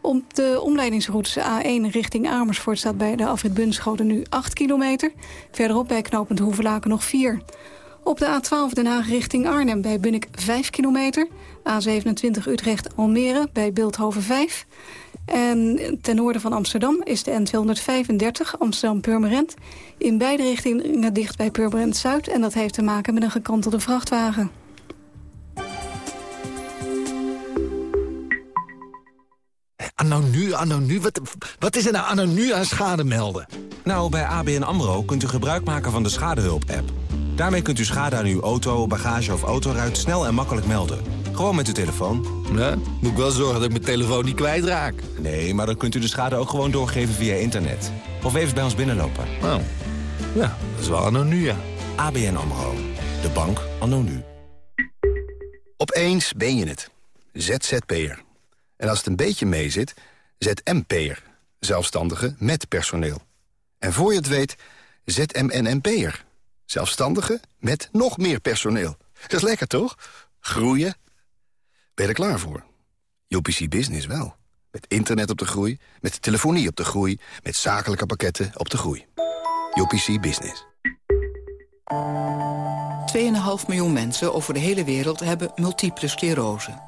Op de omleidingsroute A1 richting Amersfoort staat bij de Alfred Bunschoten nu 8 kilometer. Verderop bij knooppunt Hoevelaken nog 4. Op de A12 Den Haag richting Arnhem bij Bunnik 5 kilometer. A27 Utrecht-Almere bij Beeldhoven 5. En ten noorden van Amsterdam is de N235 Amsterdam-Purmerend... in beide richtingen dicht bij Purmerend Zuid... en dat heeft te maken met een gekantelde vrachtwagen. Anno nu, anno nu, wat, wat is er nou anno nu aan schade melden? Nou, bij ABN AMRO kunt u gebruik maken van de Schadehulp-app. Daarmee kunt u schade aan uw auto, bagage of autoruit snel en makkelijk melden. Gewoon met uw telefoon. Ja, moet ik wel zorgen dat ik mijn telefoon niet kwijtraak. Nee, maar dan kunt u de schade ook gewoon doorgeven via internet. Of even bij ons binnenlopen. Oh, ja, dat is wel anno nu, ja. ABN AMRO. De bank anno nu. Opeens ben je het. ZZP'er. En als het een beetje meezit, ZMP'er. Zelfstandige met personeel. En voor je het weet, ZMNNP'er. Zelfstandige met nog meer personeel. Dat is lekker, toch? Groeien. Ben je er klaar voor? UPC Business wel. Met internet op de groei, met telefonie op de groei... met zakelijke pakketten op de groei. UPC Business. 2,5 miljoen mensen over de hele wereld hebben multiple sclerose.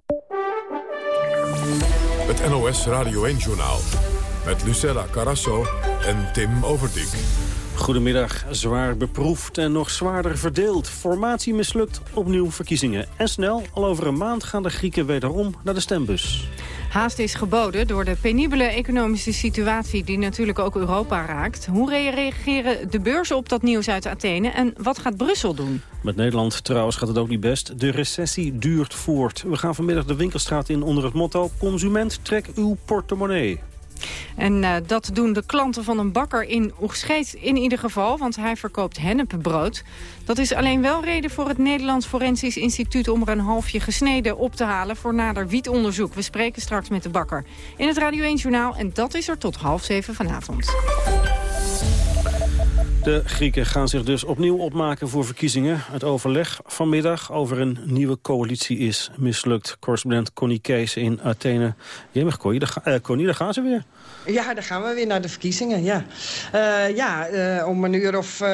NOS Radio 1-journaal. Met Lucella Carasso en Tim Overdijk. Goedemiddag. Zwaar beproefd en nog zwaarder verdeeld. Formatie mislukt, opnieuw verkiezingen. En snel, al over een maand gaan de Grieken wederom naar de stembus. Haast is geboden door de penibele economische situatie... die natuurlijk ook Europa raakt. Hoe reageren de beurzen op dat nieuws uit Athene... en wat gaat Brussel doen? Met Nederland trouwens gaat het ook niet best. De recessie duurt voort. We gaan vanmiddag de winkelstraat in onder het motto... Consument, trek uw portemonnee. En uh, dat doen de klanten van een bakker in Oegstgeest in ieder geval, want hij verkoopt hennepbrood. Dat is alleen wel reden voor het Nederlands Forensisch Instituut om er een halfje gesneden op te halen voor nader wietonderzoek. We spreken straks met de bakker in het Radio 1 Journaal en dat is er tot half zeven vanavond. De Grieken gaan zich dus opnieuw opmaken voor verkiezingen. Het overleg vanmiddag over een nieuwe coalitie is mislukt. Correspondent Connie Kees in Athene. Jemig, Connie, daar, uh, Connie, daar gaan ze weer. Ja, dan gaan we weer naar de verkiezingen, ja. Uh, ja, uh, om een uur of uh,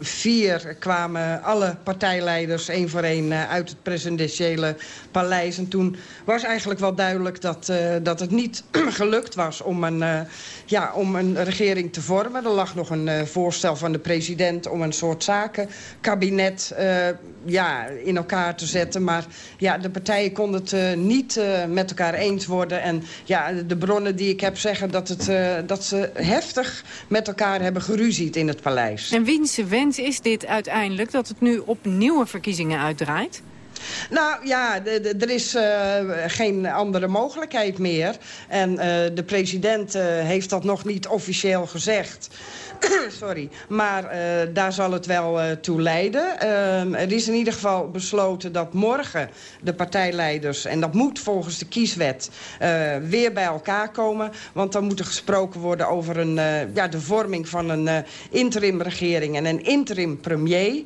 vier kwamen alle partijleiders één voor één uit het presidentiële paleis. En toen was eigenlijk wel duidelijk dat, dat het niet gelukt was om een, ja, om een regering te vormen. Er lag nog een voorstel van de president om een soort zakenkabinet ja, in elkaar te zetten. Maar ja, de partijen konden het niet met elkaar eens worden. En ja, de bronnen die ik heb zeggen dat, het, uh, dat ze heftig met elkaar hebben geruzied in het paleis. En wiens wens is dit uiteindelijk, dat het nu op nieuwe verkiezingen uitdraait? Nou ja, er is uh, geen andere mogelijkheid meer. En uh, de president uh, heeft dat nog niet officieel gezegd. Sorry. Maar uh, daar zal het wel uh, toe leiden. Uh, er is in ieder geval besloten dat morgen de partijleiders... en dat moet volgens de kieswet weer bij elkaar komen. Want dan moet er gesproken worden over een, ja, de vorming van een interimregering... en een interim premier.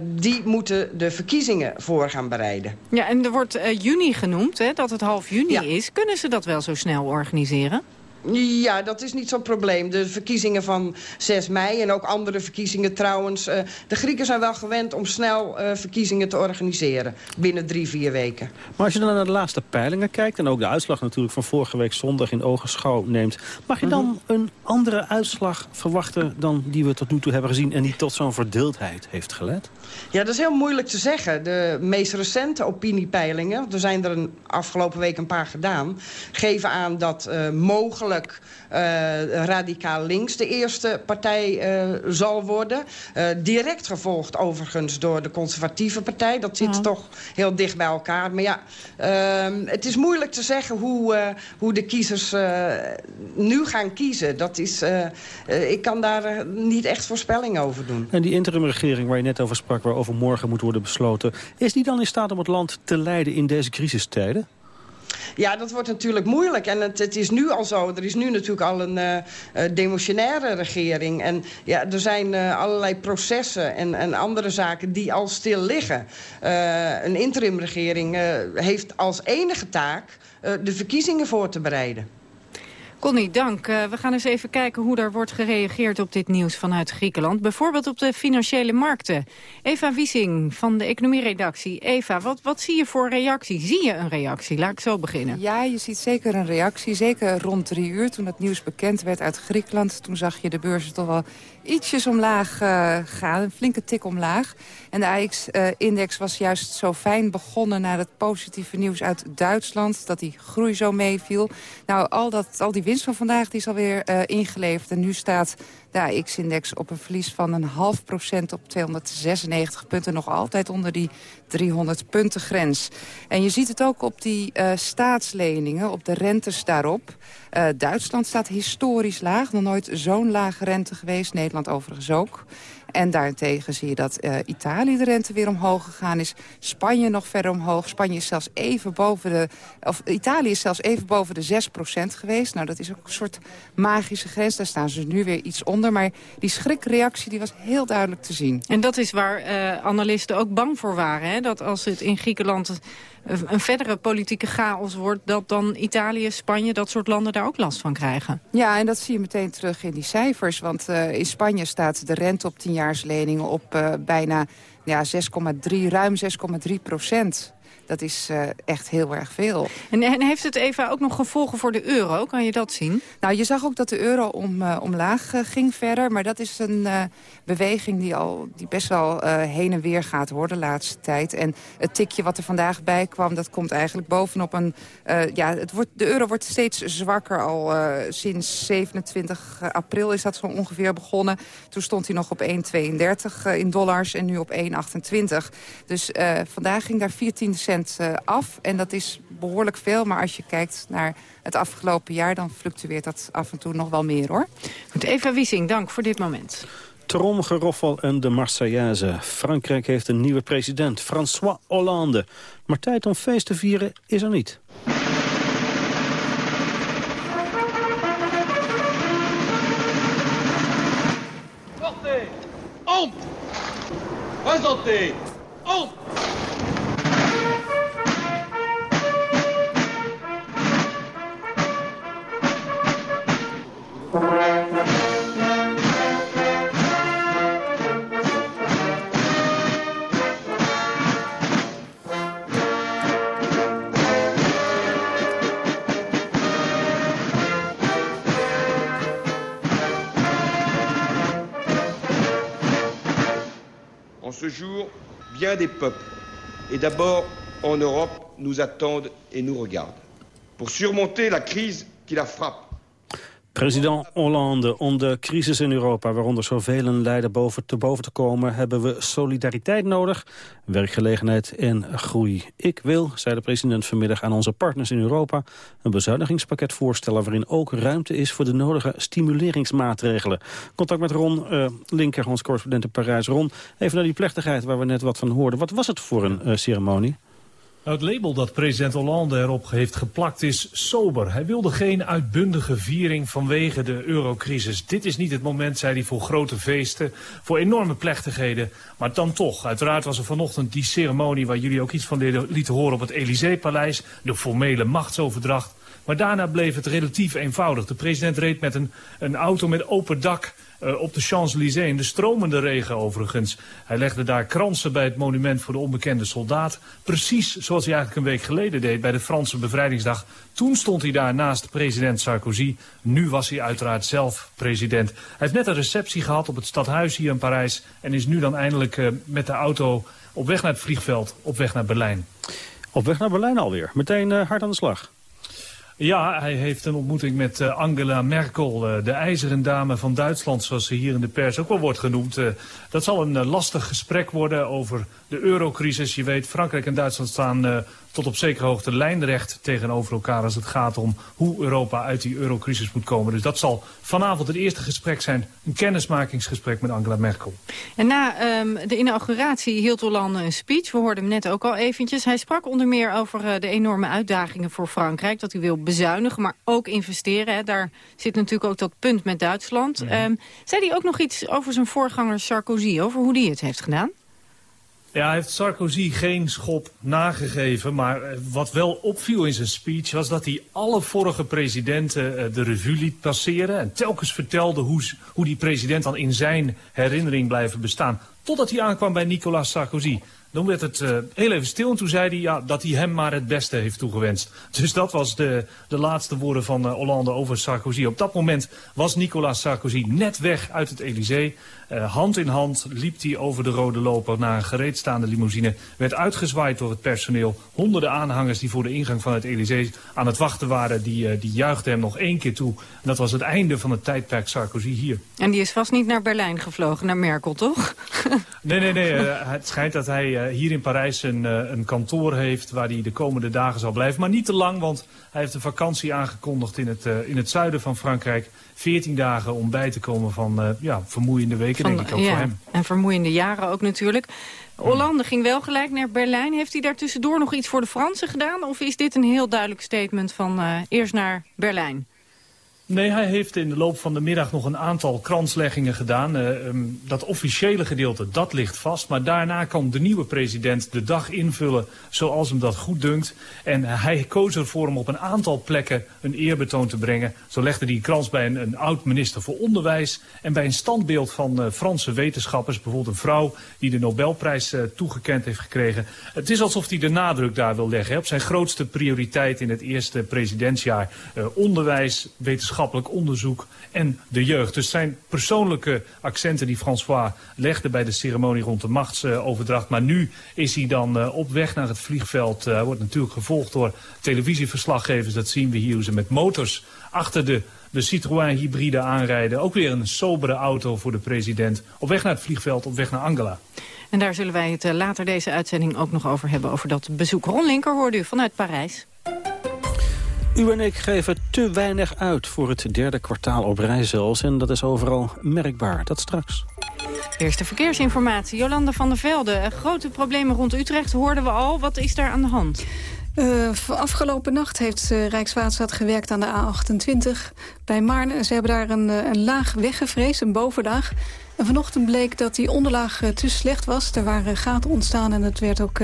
die moeten de verkiezingen voor gaan bereiden. Ja, en er wordt juni genoemd, hè, dat het half juni ja. is. Kunnen ze dat wel zo snel organiseren? Ja, dat is niet zo'n probleem. De verkiezingen van 6 mei en ook andere verkiezingen trouwens. Uh, de Grieken zijn wel gewend om snel uh, verkiezingen te organiseren. Binnen drie, vier weken. Maar als je dan naar de laatste peilingen kijkt... en ook de uitslag natuurlijk van vorige week zondag in ogenschouw neemt... mag je dan mm -hmm. een andere uitslag verwachten dan die we tot nu toe hebben gezien... en die tot zo'n verdeeldheid heeft geleid? Ja, dat is heel moeilijk te zeggen. De meest recente opiniepeilingen, er zijn er een afgelopen week een paar gedaan... geven aan dat uh, mogelijk uh, radicaal links de eerste partij uh, zal worden. Uh, direct gevolgd overigens door de conservatieve partij. Dat zit ja. toch heel dicht bij elkaar. Maar ja, ehm, het is moeilijk te zeggen hoe, hoe de kiezers nu gaan kiezen. Dat is, ik kan daar niet echt voorspelling over doen. En die interimregering waar je net over sprak, waarover morgen moet worden besloten... is die dan in staat om het land te leiden in deze crisistijden? Ja, dat wordt natuurlijk moeilijk. En het, het, is nu al zo. Er is nu natuurlijk al een uh, demotionaire regering. En ja, er zijn uh, allerlei processen en, en, andere zaken die al stil liggen. Uh, een interimregering heeft als enige taak de verkiezingen voor te bereiden. Connie, dank. Uh, we gaan eens even kijken hoe er wordt gereageerd op dit nieuws vanuit Griekenland. Bijvoorbeeld op de financiële markten. Eva Wiesing van de economieredactie. Eva, wat, wat zie je voor reactie? Zie je een reactie? Laat ik zo beginnen. Ja, je ziet zeker een reactie. Zeker rond drie uur toen het nieuws bekend werd uit Griekenland. Toen zag je de beurzen toch wel ietsjes omlaag uh, gaan. Een flinke tik omlaag. En de AX-index was juist zo fijn begonnen... na het positieve nieuws uit Duitsland. Dat die groei zo meeviel. Nou, al, dat, al die winst van vandaag die is alweer uh, ingeleverd. En nu staat de AX-index op een verlies van een half procent op 296 punten. Nog altijd onder die 300 punten grens. En je ziet het ook op die uh, staatsleningen, op de rentes daarop. Uh, Duitsland staat historisch laag. Nog nooit zo'n lage rente geweest. Nederland overigens ook. En daarentegen zie je dat uh, Italië de rente weer omhoog gegaan is. Spanje nog verder omhoog. Spanje is zelfs even boven de... Of Italië is zelfs even boven de 6% geweest. Nou, dat is ook een soort magische grens. Daar staan ze nu weer iets onder. Maar die schrikreactie die was heel duidelijk te zien. En dat is waar uh, analisten ook bang voor waren. Hè? Dat als het in Griekenland een verdere politieke chaos wordt... dat dan Italië, Spanje, dat soort landen daar ook last van krijgen. Ja, en dat zie je meteen terug in die cijfers. Want uh, in Spanje staat de rente op tienjaarsleningen op uh, bijna ja, 6,3, ruim 6,3 procent. Dat is uh, echt heel erg veel. En, en, heeft het even ook nog gevolgen voor de euro? Kan je dat zien? Nou, je zag ook dat de euro om, uh, omlaag uh, ging verder. Maar dat is een beweging die, al, die best wel heen en weer gaat worden de laatste tijd. En het tikje wat er vandaag bij kwam, dat komt eigenlijk bovenop een... ja, het wordt, de euro wordt steeds zwakker al sinds 27 april is dat zo ongeveer begonnen. Toen stond hij nog op 1,32 in dollars en nu op 1,28. Dus vandaag ging daar 14 cent af. En dat is behoorlijk veel. Maar als je kijkt naar het afgelopen jaar... dan fluctueert dat af en toe nog wel meer, hoor. Goed, Eva Wiesing, dank voor dit moment. Tromgeroffel en de Marseillaise. Frankrijk heeft een nieuwe president, François Hollande. Maar tijd om feest te vieren is er niet. Portez Présentez En En ce jour, bien des peuples, et d'abord en Europe, nous attendent et nous regardent. Pour surmonter la crise qui la frappe, President Hollande, om de crisis in Europa, waaronder zoveel lijden boven te boven te komen, hebben we solidariteit nodig, werkgelegenheid en groei. Ik wil, zei de president vanmiddag aan onze partners in Europa, een bezuinigingspakket voorstellen waarin ook ruimte is voor de nodige stimuleringsmaatregelen. Contact met Ron uh, Linker, ons correspondent in Parijs. Ron, even naar die plechtigheid waar we net wat van hoorden. Wat was het voor een uh, ceremonie? Het label dat president Hollande erop heeft geplakt is sober. Hij wilde geen uitbundige viering vanwege de eurocrisis. Dit is niet het moment, zei hij, voor grote feesten, voor enorme plechtigheden. Maar dan toch, uiteraard was er vanochtend die ceremonie waar jullie ook iets van lieten horen op het Elysée-paleis. De formele machtsoverdracht. Maar daarna bleef het relatief eenvoudig. De president reed met een, een auto met open dak uh, op de Champs-Élysées in de stromende regen overigens. Hij legde daar kransen bij het monument voor de onbekende soldaat. Precies zoals hij eigenlijk een week geleden deed bij de Franse bevrijdingsdag. Toen stond hij daar naast president Sarkozy. Nu was hij uiteraard zelf president. Hij heeft net een receptie gehad op het stadhuis hier in Parijs. En is nu dan eindelijk uh, met de auto op weg naar het vliegveld, op weg naar Berlijn. Op weg naar Berlijn alweer. Meteen uh, hard aan de slag. Ja, hij heeft een ontmoeting met uh, Angela Merkel, uh, de ijzeren dame van Duitsland, zoals ze hier in de pers ook wel wordt genoemd. Uh, dat zal een lastig gesprek worden over de eurocrisis. Je weet, Frankrijk en Duitsland staan tot op zekere hoogte lijnrecht tegenover elkaar als het gaat om hoe Europa uit die eurocrisis moet komen. Dus dat zal vanavond het eerste gesprek zijn, een kennismakingsgesprek met Angela Merkel. En na um, de inauguratie hield Hollande een speech, we hoorden hem net ook al eventjes. Hij sprak onder meer over uh, de enorme uitdagingen voor Frankrijk, dat hij wil bezuinigen, maar ook investeren. Hè. Daar zit natuurlijk ook dat punt met Duitsland. Um, zei hij ook nog iets over zijn voorganger Sarkozy, over hoe die het heeft gedaan? Ja, heeft Sarkozy geen schop nagegeven. Maar wat wel opviel in zijn speech was dat hij alle vorige presidenten de revue liet passeren. En telkens vertelde hoe, hoe die president dan in zijn herinnering blijven bestaan. Totdat hij aankwam bij Nicolas Sarkozy. Dan werd het uh, heel even stil en toen zei hij ja, dat hij hem maar het beste heeft toegewenst. Dus dat was de, de laatste woorden van Hollande over Sarkozy. Op dat moment was Nicolas Sarkozy net weg uit het Elysée. Uh, hand in hand liep hij over de rode loper naar een gereedstaande limousine. Werd uitgezwaaid door het personeel. Honderden aanhangers die voor de ingang van het Elysée aan het wachten waren... die, die juichten hem nog één keer toe. En dat was het einde van het tijdperk Sarkozy hier. En die is vast niet naar Berlijn gevlogen, naar Merkel, toch? nee, nee, nee. het schijnt dat hij hier in Parijs een, een kantoor heeft... waar hij de komende dagen zal blijven. Maar niet te lang, want hij heeft een vakantie aangekondigd... in het, in het zuiden van Frankrijk. 14 dagen om bij te komen van uh, ja, vermoeiende weken, van, denk ik ook ja, voor hem. En vermoeiende jaren ook natuurlijk. Hollande ging wel gelijk naar Berlijn. Heeft hij daar tussendoor nog iets voor de Fransen gedaan? Of is dit een heel duidelijk statement van uh, eerst naar Berlijn? Nee, hij heeft in de loop van de middag nog een aantal kransleggingen gedaan. Uh, um, dat officiële gedeelte, dat ligt vast. Maar daarna kan de nieuwe president de dag invullen zoals hem dat goed dunkt. En hij koos ervoor om op een aantal plekken een eerbetoon te brengen. Zo legde hij krans bij een, een oud-minister voor Onderwijs... en bij een standbeeld van uh, Franse wetenschappers. Bijvoorbeeld een vrouw die de Nobelprijs uh, toegekend heeft gekregen. Het is alsof hij de nadruk daar wil leggen. Op zijn grootste prioriteit in het eerste presidentsjaar. onderwijs, wetenschap onderzoek en de jeugd. Dus zijn persoonlijke accenten die François legde bij de ceremonie rond de machtsoverdracht. Maar nu is hij dan uh, op weg naar het vliegveld. Hij uh, wordt natuurlijk gevolgd door televisieverslaggevers. Dat zien we hier hoe ze met motors achter de, de Citroën hybride aanrijden. Ook weer een sobere auto voor de president. Op weg naar het vliegveld, op weg naar Angela. En daar zullen wij het uh, later deze uitzending ook nog over hebben. Over dat bezoek. Ron Linker hoorde u vanuit Parijs. U en ik geven te weinig uit voor het derde kwartaal op rij zelfs. En dat is overal merkbaar. Dat straks. Eerste verkeersinformatie. Jolanda van der Velde. Grote problemen rond Utrecht hoorden we al. Wat is daar aan de hand? Uh, afgelopen nacht heeft uh, Rijkswaterstaat gewerkt aan de A28 bij Maarne. Ze hebben daar een, een laag weggevreesd, een bovenlaag. En vanochtend bleek dat die onderlaag te slecht was. Er waren gaten ontstaan en het werd ook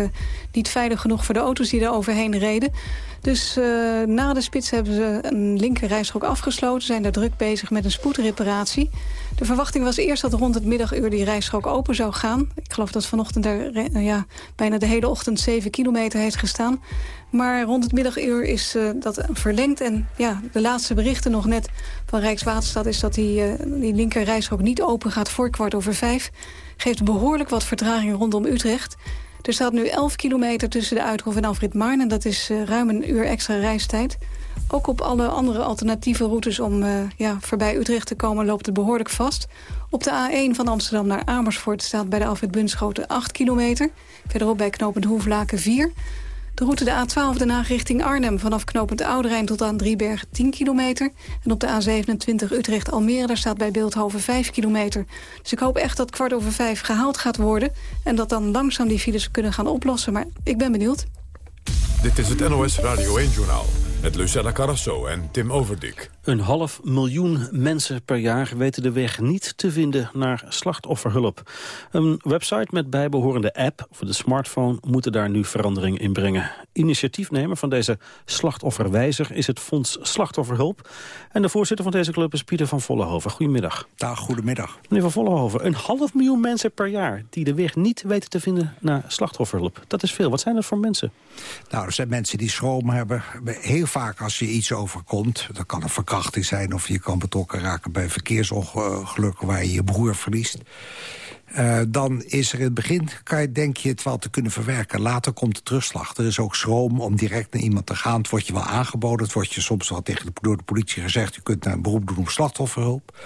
niet veilig genoeg voor de auto's die er overheen reden. Dus uh, na de spits hebben ze een linker rijstrook afgesloten. Zijn daar druk bezig met een spoedreparatie. De verwachting was eerst dat rond het middaguur die rijstrook open zou gaan. Ik geloof dat vanochtend daar uh, ja, bijna de hele ochtend 7 kilometer heeft gestaan. Maar rond het middaguur is uh, dat verlengd. En ja, de laatste berichten nog net van Rijkswaterstaat... is dat die, die linker rijstrook niet open gaat voor kwart over vijf. Geeft behoorlijk wat vertraging rondom Utrecht... Er staat nu 11 kilometer tussen de Uithof en Alfred Maarn... en dat is ruim een uur extra reistijd. Ook op alle andere alternatieve routes om uh, ja, voorbij Utrecht te komen... loopt het behoorlijk vast. Op de A1 van Amsterdam naar Amersfoort staat bij de Alfred Bunschoten 8 kilometer. Verderop bij knooppunt Hoeflaken 4. De route de A12 Den Haag richting Arnhem... vanaf knooppunt Ouderijn tot aan Driebergen 10 kilometer. En op de A27 Utrecht-Almere, daar staat bij Beeldhoven 5 kilometer. Dus ik hoop echt dat kwart over vijf gehaald gaat worden... en dat dan langzaam die files kunnen gaan oplossen. Maar ik ben benieuwd. Dit is het NOS Radio 1-journaal met Lucella Carrasso en Tim Overdik. Een half miljoen mensen per jaar weten de weg niet te vinden naar slachtofferhulp. Een website met bijbehorende app voor de smartphone moeten daar nu verandering in brengen. Initiatiefnemer van deze slachtofferwijzer is het Fonds Slachtofferhulp. En de voorzitter van deze club is Pieter van Vollenhoven. Goedemiddag. Dag, goedemiddag. Meneer van Vollenhoven, een half miljoen mensen per jaar die de weg niet weten te vinden naar slachtofferhulp. Dat is veel. Wat zijn dat voor mensen? Nou, er zijn mensen die schroom hebben. Heel vaak als je iets overkomt, dat kan een zijn... of je kan betrokken raken bij verkeersongelukken waar je je broer verliest... Uh, dan is er in het begin, kan je, denk je het wel te kunnen verwerken. Later komt de terugslag. Er is ook schroom om direct naar iemand te gaan. Het wordt je wel aangeboden. Het wordt je soms wel tegen door de politie gezegd... je kunt een beroep doen op slachtofferhulp.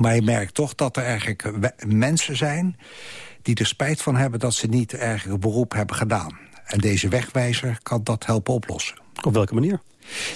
Maar je merkt toch dat er eigenlijk mensen zijn... die er spijt van hebben dat ze niet eigenlijk een beroep hebben gedaan. En deze wegwijzer kan dat helpen oplossen. Op welke manier?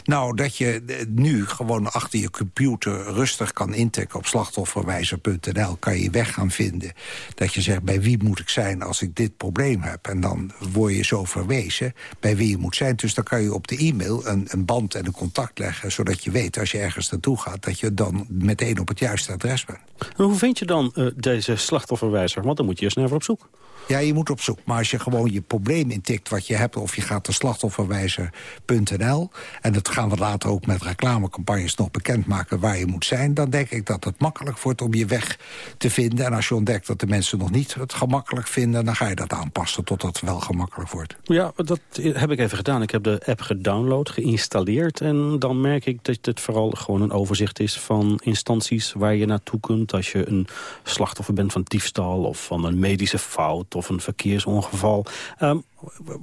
Nou, dat je nu gewoon achter je computer rustig kan intikken op slachtofferwijzer.nl. Kan je weg gaan vinden. Dat je zegt, bij wie moet ik zijn als ik dit probleem heb? En dan word je zo verwezen bij wie je moet zijn. Dus dan kan je op de e-mail een, een band en een contact leggen. Zodat je weet, als je ergens naartoe gaat, dat je dan meteen op het juiste adres bent. En hoe vind je dan uh, deze slachtofferwijzer? Want dan moet je eerst even op zoek. Ja, je moet op zoek. Maar als je gewoon je probleem intikt wat je hebt... of je gaat naar slachtofferwijzer.nl... en dat gaan we later ook met reclamecampagnes nog bekendmaken... waar je moet zijn, dan denk ik dat het makkelijk wordt om je weg te vinden. En als je ontdekt dat de mensen nog niet het gemakkelijk vinden... dan ga je dat aanpassen totdat het wel gemakkelijk wordt. Ja, dat heb ik even gedaan. Ik heb de app gedownload, geïnstalleerd... en dan merk ik dat het vooral gewoon een overzicht is van instanties... waar je naartoe kunt als je een slachtoffer bent van diefstal... of van een medische fout of een verkeersongeval. Um,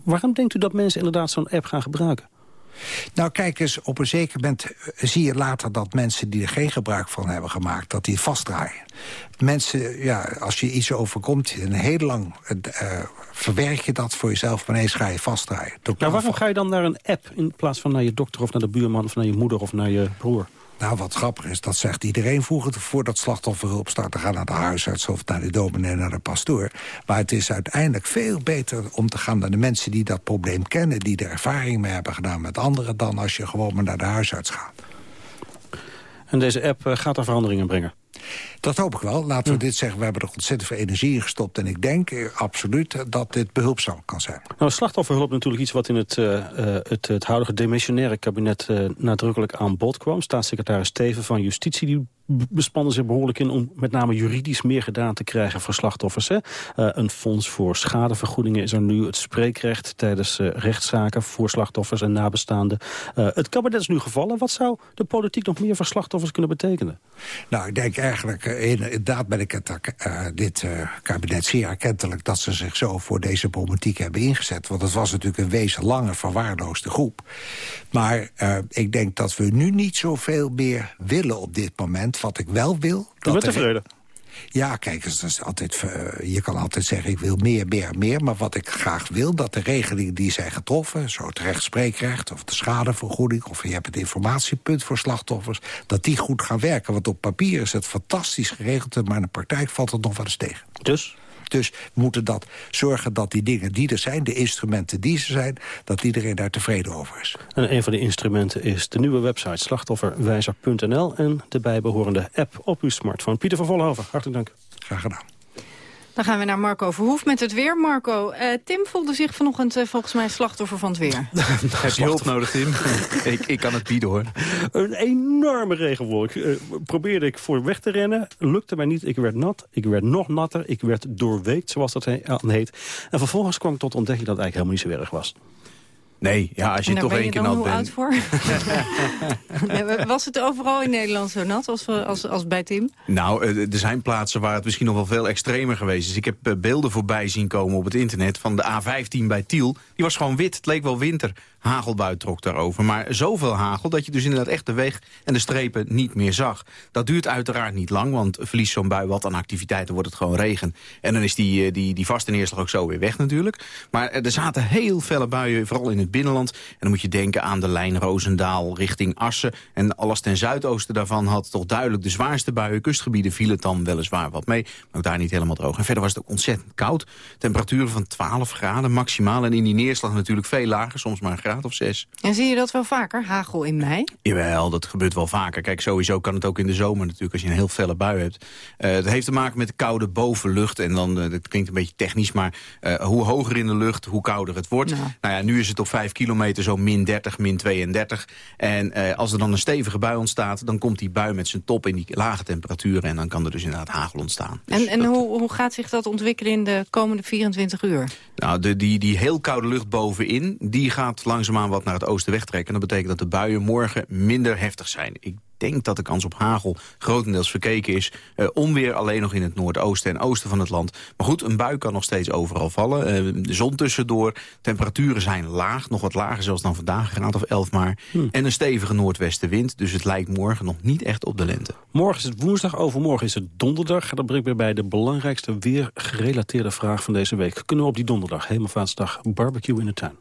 waarom denkt u dat mensen inderdaad zo'n app gaan gebruiken? Nou, kijk eens, op een zeker moment eh, zie je later dat mensen die er geen gebruik van hebben gemaakt, dat die vastdraaien. Mensen, ja, als je iets overkomt, een heel lang uh, verwerk je dat voor jezelf, maar ineens ga je vastdraaien. Nou, waarom ga je dan naar een app in plaats van naar je dokter of naar de buurman of naar je moeder of naar je broer? Nou, wat grappig is, dat zegt iedereen vroeger... voordat slachtofferhulp start te gaan naar de huisarts... of naar de dominee, naar de pastoor. Maar het is uiteindelijk veel beter om te gaan naar de mensen... die dat probleem kennen, die er ervaring mee hebben gedaan met anderen... dan als je gewoon maar naar de huisarts gaat. En deze app eh, gaat er veranderingen brengen? Dat hoop ik wel. Laten we dit zeggen, we hebben er ontzettend veel energie in gestopt. En ik denk eh, absoluut dat dit behulpzaam kan zijn. Nou, slachtofferhulp natuurlijk iets wat in het, uh, het, het huidige demissionaire kabinet uh, nadrukkelijk aan bod kwam. Staatssecretaris Steven van Justitie die bespannen zich behoorlijk in om met name juridisch meer gedaan te krijgen voor slachtoffers. Hè? Uh, een fonds voor schadevergoedingen is er nu. Het spreekrecht tijdens uh, rechtszaken voor slachtoffers en nabestaanden. Uh, het kabinet is nu gevallen. Wat zou de politiek nog meer voor slachtoffers kunnen betekenen? Nou, ik denk eigenlijk, inderdaad ben ik het, dit kabinet zeer erkentelijk... dat ze zich zo voor deze problematiek hebben ingezet. Want het was natuurlijk een wezen lange verwaarloosde groep. Maar ik denk dat we nu niet zoveel meer willen op dit moment wat ik wel wil... Je bent tevreden? Ja, kijk, dat is altijd, uh, je kan altijd zeggen ik wil meer, meer, meer. Maar wat ik graag wil, dat de regelingen die zijn getroffen... zo het rechtspreekrecht of de schadevergoeding... of je hebt het informatiepunt voor slachtoffers... dat die goed gaan werken. Want op papier is het fantastisch geregeld... maar in de praktijk valt het nog wel eens tegen. Dus? Dus we moeten dat zorgen dat die dingen die er zijn, de instrumenten die er zijn... dat iedereen daar tevreden over is. En een van de instrumenten is de nieuwe website slachtofferwijzer.nl... en de bijbehorende app op uw smartphone. Pieter van Vollenhoven, hartelijk dank. Graag gedaan. Dan gaan we naar Marco Verhoef met het weer. Marco, uh, Tim voelde zich vanochtend uh, volgens mij slachtoffer van het weer. Heb je hulp nodig, Tim? ik, ik kan het bieden, hoor. Een enorme regenwolk. Uh, probeerde ik voor weg te rennen. Lukte mij niet. Ik werd nat. Ik werd nog natter. Ik werd doorweekt, zoals dat heet. En vervolgens kwam ik tot ontdekking dat het eigenlijk helemaal niet zo erg was. Nee, ja, als je toch één keer nat bent. voor? Was het overal in Nederland zo nat als, als, als bij Tim? Nou, er zijn plaatsen waar het misschien nog wel veel extremer geweest is. Ik heb beelden voorbij zien komen op het internet van de A15 bij Tiel. Die was gewoon wit. Het leek wel winter hagelbui trok daarover. Maar zoveel hagel dat je dus inderdaad echt de weg en de strepen niet meer zag. Dat duurt uiteraard niet lang, want verliest zo'n bui wat aan activiteiten wordt het gewoon regen. En dan is die, eh, die, die vaste neerslag ook zo weer weg natuurlijk. Maar er zaten heel felle buien, vooral in het binnenland. En dan moet je denken aan de lijn Roosendaal richting Assen. En alles ten zuidoosten daarvan had toch duidelijk de zwaarste buien. Kustgebieden vielen dan weliswaar wat mee, maar ook daar niet helemaal droog. En verder was het ook ontzettend koud. Temperaturen van 12 graden maximaal. En in die neerslag natuurlijk veel lager, soms maar een graad of zes. En zie je dat wel vaker, hagel in mei? Jawel, dat gebeurt wel vaker. Kijk, sowieso kan het ook in de zomer natuurlijk, als je een heel felle bui hebt. Uh, het heeft te maken met de koude bovenlucht. En dan, uh, dat klinkt een beetje technisch, maar uh, hoe hoger in de lucht, hoe kouder het wordt. Nou. nou ja, nu is het op 5 kilometer zo min 30, min 32. En als er dan een stevige bui ontstaat, dan komt die bui met zijn top in die lage temperaturen. En dan kan er dus inderdaad hagel ontstaan. Dus en en dat... hoe, hoe gaat zich dat ontwikkelen in de komende 24 uur? Nou, de, die, die heel koude lucht bovenin, die gaat langzaamaan wat naar het oosten wegtrekken. Dat betekent dat de buien morgen minder heftig zijn. Ik denk dat de kans op hagel grotendeels verkeken is. Uh, onweer alleen nog in het noordoosten en oosten van het land. Maar goed, een bui kan nog steeds overal vallen. Uh, de zon tussendoor. Temperaturen zijn laag, nog wat lager zelfs dan vandaag, een graad of 11 maar. Hmm. En een stevige noordwestenwind, dus het lijkt morgen nog niet echt op de lente. Morgen is het woensdag, overmorgen is het donderdag. Dat brengt me bij de belangrijkste weergerelateerde vraag van deze week. Kunnen we op die donderdag, Hemelvaartsdag, barbecue in de tuin?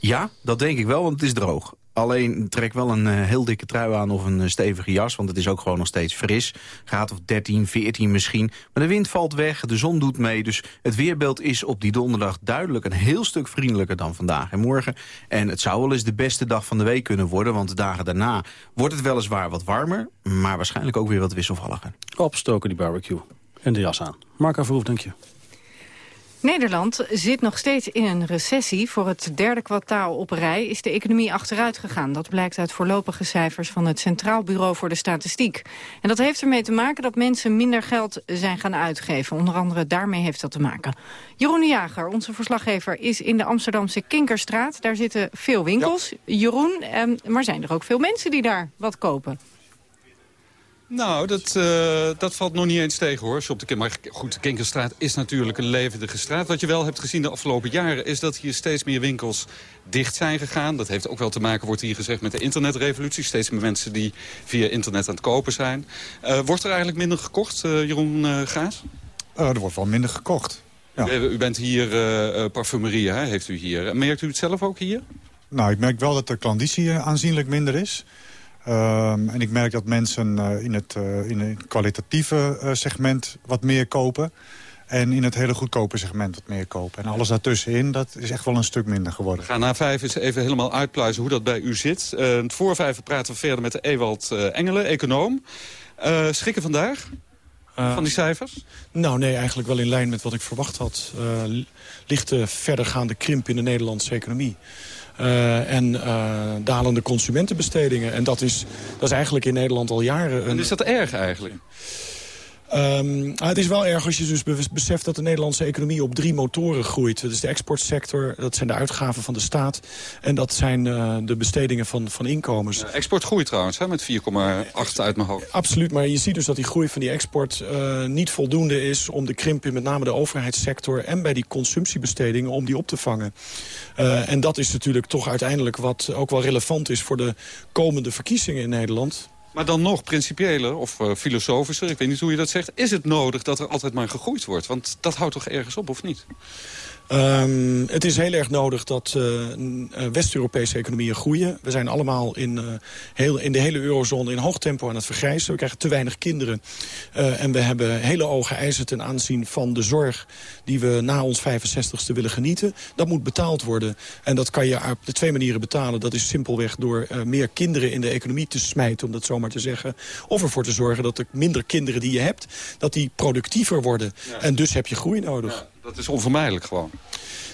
Ja, dat denk ik wel, want het is droog. Alleen trek wel een uh, heel dikke trui aan of een uh, stevige jas. Want het is ook gewoon nog steeds fris. Gaat of 13, 14 misschien. Maar de wind valt weg, de zon doet mee. Dus het weerbeeld is op die donderdag duidelijk een heel stuk vriendelijker dan vandaag en morgen. En het zou wel eens de beste dag van de week kunnen worden. Want de dagen daarna wordt het weliswaar wat warmer. Maar waarschijnlijk ook weer wat wisselvalliger. Opstoken die barbecue. En de jas aan. Marco Verhoef, dank je. Nederland zit nog steeds in een recessie. Voor het derde kwartaal op rij is de economie achteruit gegaan. Dat blijkt uit voorlopige cijfers van het Centraal Bureau voor de Statistiek. En dat heeft ermee te maken dat mensen minder geld zijn gaan uitgeven. Onder andere daarmee heeft dat te maken. Jeroen de Jager, onze verslaggever, is in de Amsterdamse Kinkerstraat. Daar zitten veel winkels. Jeroen, eh, maar zijn er ook veel mensen die daar wat kopen? Nou, dat, uh, dat valt nog niet eens tegen hoor. Op de, maar goed, de Kinkerstraat is natuurlijk een levendige straat. Wat je wel hebt gezien de afgelopen jaren is dat hier steeds meer winkels dicht zijn gegaan. Dat heeft ook wel te maken, wordt hier gezegd, met de internetrevolutie. Steeds meer mensen die via internet aan het kopen zijn. Uh, wordt er eigenlijk minder gekocht, uh, Jeroen Gaas? er wordt wel minder gekocht. Ja. U, u bent hier parfumerie, hè, heeft u hier. Merkt u het zelf ook hier? Nou, ik merk wel dat de klanditie aanzienlijk minder is. Um, en ik merk dat mensen uh, in, het, uh, in het kwalitatieve uh, segment wat meer kopen. En in het hele goedkope segment wat meer kopen. En alles daartussenin, dat is echt wel een stuk minder geworden. We gaan na vijf eens even helemaal uitpluizen hoe dat bij u zit. voor vijf praten we verder met de Ewald Engelen, econoom. schrikken vandaag? van die cijfers? Nou, nee, eigenlijk wel in lijn met wat ik verwacht had. lichte verdergaande krimp in de Nederlandse economie. Uh, en uh, dalende consumentenbestedingen. En dat is, dat is eigenlijk in Nederland al jaren... Een... En is dat erg eigenlijk? Um, het is wel erg als je dus beseft dat de Nederlandse economie op drie motoren groeit. Dat is de exportsector, dat zijn de uitgaven van de staat... en dat zijn uh, de bestedingen van, van inkomens. export groeit trouwens, hè, met 4,8 uit mijn hoofd. Absoluut, maar je ziet dus dat die groei van die export uh, niet voldoende is... om de krimp in met name de overheidssector en bij die consumptiebestedingen... om die op te vangen. Uh, en dat is natuurlijk toch uiteindelijk wat ook wel relevant is... voor de komende verkiezingen in Nederland... Maar dan nog principiëler of uh, filosofischer, ik weet niet hoe je dat zegt... is het nodig dat er altijd maar gegroeid wordt? Want dat houdt toch ergens op, of niet? Um, het is heel erg nodig dat uh, West-Europese economieën groeien. We zijn allemaal in, uh, heel, in de hele eurozone in hoog tempo aan het vergrijzen. We krijgen te weinig kinderen. Uh, en we hebben hele ogen eisen ten aanzien van de zorg... die we na ons 65ste willen genieten. Dat moet betaald worden. En dat kan je op de twee manieren betalen. Dat is simpelweg door meer kinderen in de economie te smijten... om dat zomaar te zeggen. Of ervoor te zorgen dat de minder kinderen die je hebt... dat die productiever worden. Ja. En dus heb je groei nodig. Ja. Dat is onvermijdelijk gewoon.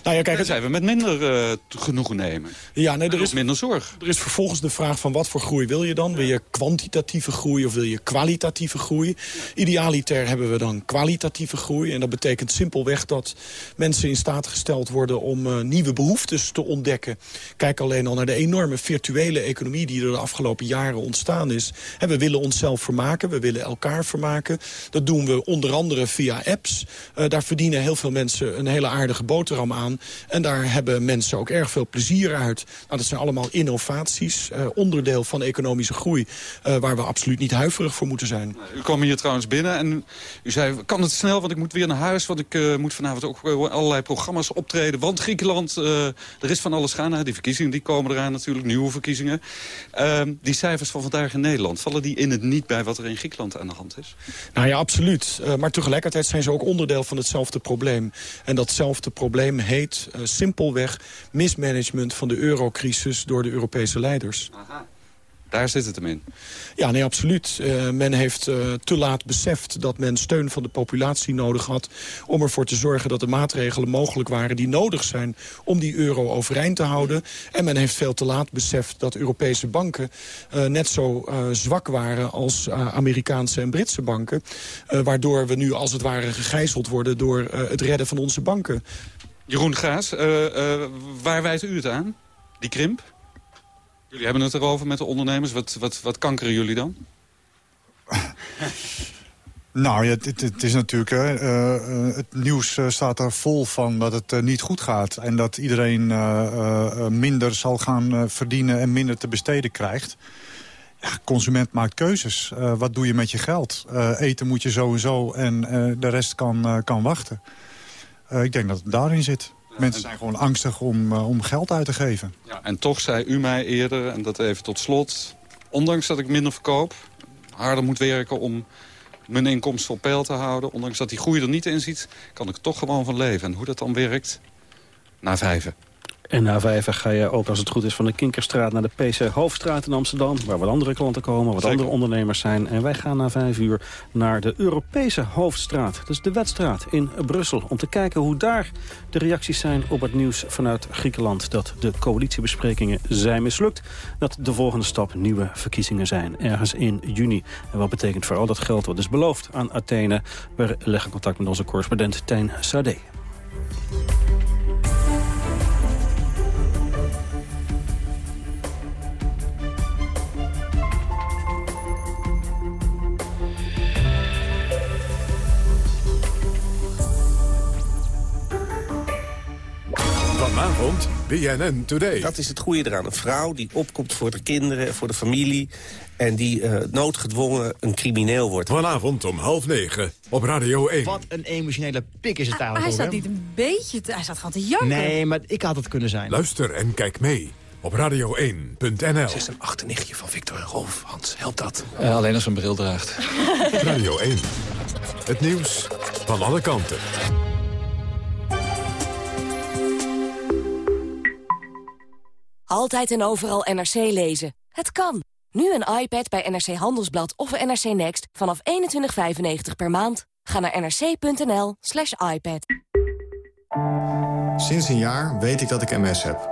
Nou ja, kijk, zijn we met minder uh, genoegen nemen. Ja, nee, er is minder zorg. Er is vervolgens de vraag van wat voor groei wil je dan? Wil je kwantitatieve groei of wil je kwalitatieve groei? Idealiter hebben we dan kwalitatieve groei. En dat betekent simpelweg dat mensen in staat gesteld worden... om uh, nieuwe behoeftes te ontdekken. Kijk alleen al naar de enorme virtuele economie... die er de afgelopen jaren ontstaan is. En we willen onszelf vermaken, we willen elkaar vermaken. Dat doen we onder andere via apps. Uh, daar verdienen heel veel mensen een hele aardige boterham aan. En daar hebben mensen ook erg veel plezier uit. Nou, dat zijn allemaal innovaties, uh, onderdeel van economische groei... Uh, waar we absoluut niet huiverig voor moeten zijn. U kwam hier trouwens binnen en u zei... kan het snel, want ik moet weer naar huis... want ik uh, moet vanavond ook allerlei programma's optreden. Want Griekenland, er is van alles gaan. Die verkiezingen die komen eraan natuurlijk, nieuwe verkiezingen. Ehm, die cijfers van vandaag in Nederland... vallen die in het niet bij wat er in Griekenland aan de hand is? Nou ja, absoluut. maar tegelijkertijd zijn ze ook onderdeel van hetzelfde probleem. En datzelfde probleem heet heet uh, simpelweg mismanagement van de eurocrisis door de Europese leiders. Aha. Daar zit het hem in. Ja, nee, absoluut. Uh, men heeft uh, te laat beseft dat men steun van de populatie nodig had... om ervoor te zorgen dat de maatregelen mogelijk waren die nodig zijn... om die euro overeind te houden. En men heeft veel te laat beseft dat Europese banken... Uh, net zo zwak waren als Amerikaanse en Britse banken. waardoor we nu als het ware gegijzeld worden door het redden van onze banken. Jeroen Gaas, uh, uh, waar wijt u het aan? Die krimp? Jullie hebben het erover met de ondernemers. Wat, wat, wat kankeren jullie dan? nou, ja, het, het, is natuurlijk... Uh, het nieuws staat er vol van dat het niet goed gaat. En dat iedereen minder zal gaan verdienen en minder te besteden krijgt. Ja, consument maakt keuzes. wat doe je met je geld? eten moet je sowieso en de rest kan, kan wachten. Uh, ik denk dat het daarin zit. Mensen zijn gewoon angstig om, uh, om geld uit te geven. Ja, en toch zei u mij eerder, en dat even tot slot... ondanks dat ik minder verkoop, harder moet werken om mijn inkomsten op peil te houden... ondanks dat die groei er niet in ziet, kan ik toch gewoon van leven. En hoe dat dan werkt, na vijven. En na vijf ga je ook, als het goed is, van de Kinkerstraat naar de PC Hoofdstraat in Amsterdam. Waar wat andere klanten komen, wat andere ondernemers zijn. En wij gaan na vijf uur naar de Europese Hoofdstraat. Dus de Wetstraat in Brussel. Om te kijken hoe daar de reacties zijn op het nieuws vanuit Griekenland. Dat de coalitiebesprekingen zijn mislukt. Dat de volgende stap nieuwe verkiezingen zijn. Ergens in juni. En wat betekent voor al dat geld wat is beloofd aan Athene. We leggen contact met onze correspondent Tijn Sade. BNN Today. Dat is het goede eraan. Een vrouw die opkomt voor de kinderen, voor de familie... en die uh, noodgedwongen een crimineel wordt. Vanavond om half negen op Radio 1. Wat een emotionele pik is het eigenlijk. Hij staat niet een beetje... Te, hij staat gewoon te janken. Nee, maar ik had het kunnen zijn. Luister en kijk mee op radio1.nl. Ze is een achternichtje van Victor en Rolf. Hans, helpt dat? Uh, alleen als een bril draagt. Radio 1. Het nieuws van alle kanten. Altijd en overal NRC lezen. Het kan. Nu een iPad bij NRC Handelsblad of NRC Next vanaf 21,95 per maand. Ga naar nrc.nl slash iPad. Sinds een jaar weet ik dat ik MS heb.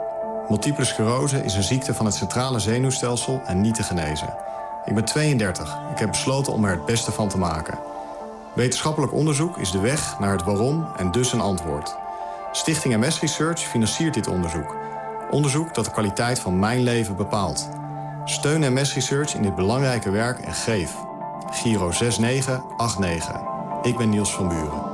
Multiple sclerose is een ziekte van het centrale zenuwstelsel en niet te genezen. Ik ben 32. Ik heb besloten om er het beste van te maken. Wetenschappelijk onderzoek is de weg naar het waarom en dus een antwoord. Stichting MS Research financiert dit onderzoek... Onderzoek dat de kwaliteit van mijn leven bepaalt. Steun MS Research in dit belangrijke werk en geef. Giro 6989. Ik ben Niels van Buren.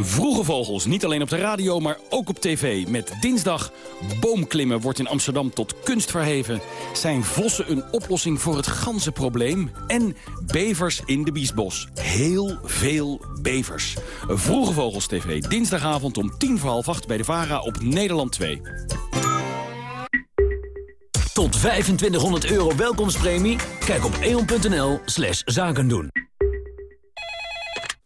Vroege Vogels, niet alleen op de radio, maar ook op tv. Met dinsdag Boomklimmen wordt in Amsterdam tot kunst verheven. Zijn vossen een oplossing voor het ganzenprobleem? En bevers in de Biesbos. Heel veel bevers. Vroege Vogels TV, dinsdagavond om tien voor half acht bij de VARA op Nederland 2. Tot 2500 euro welkomstpremie? Kijk op eon.nl slash zaken doen.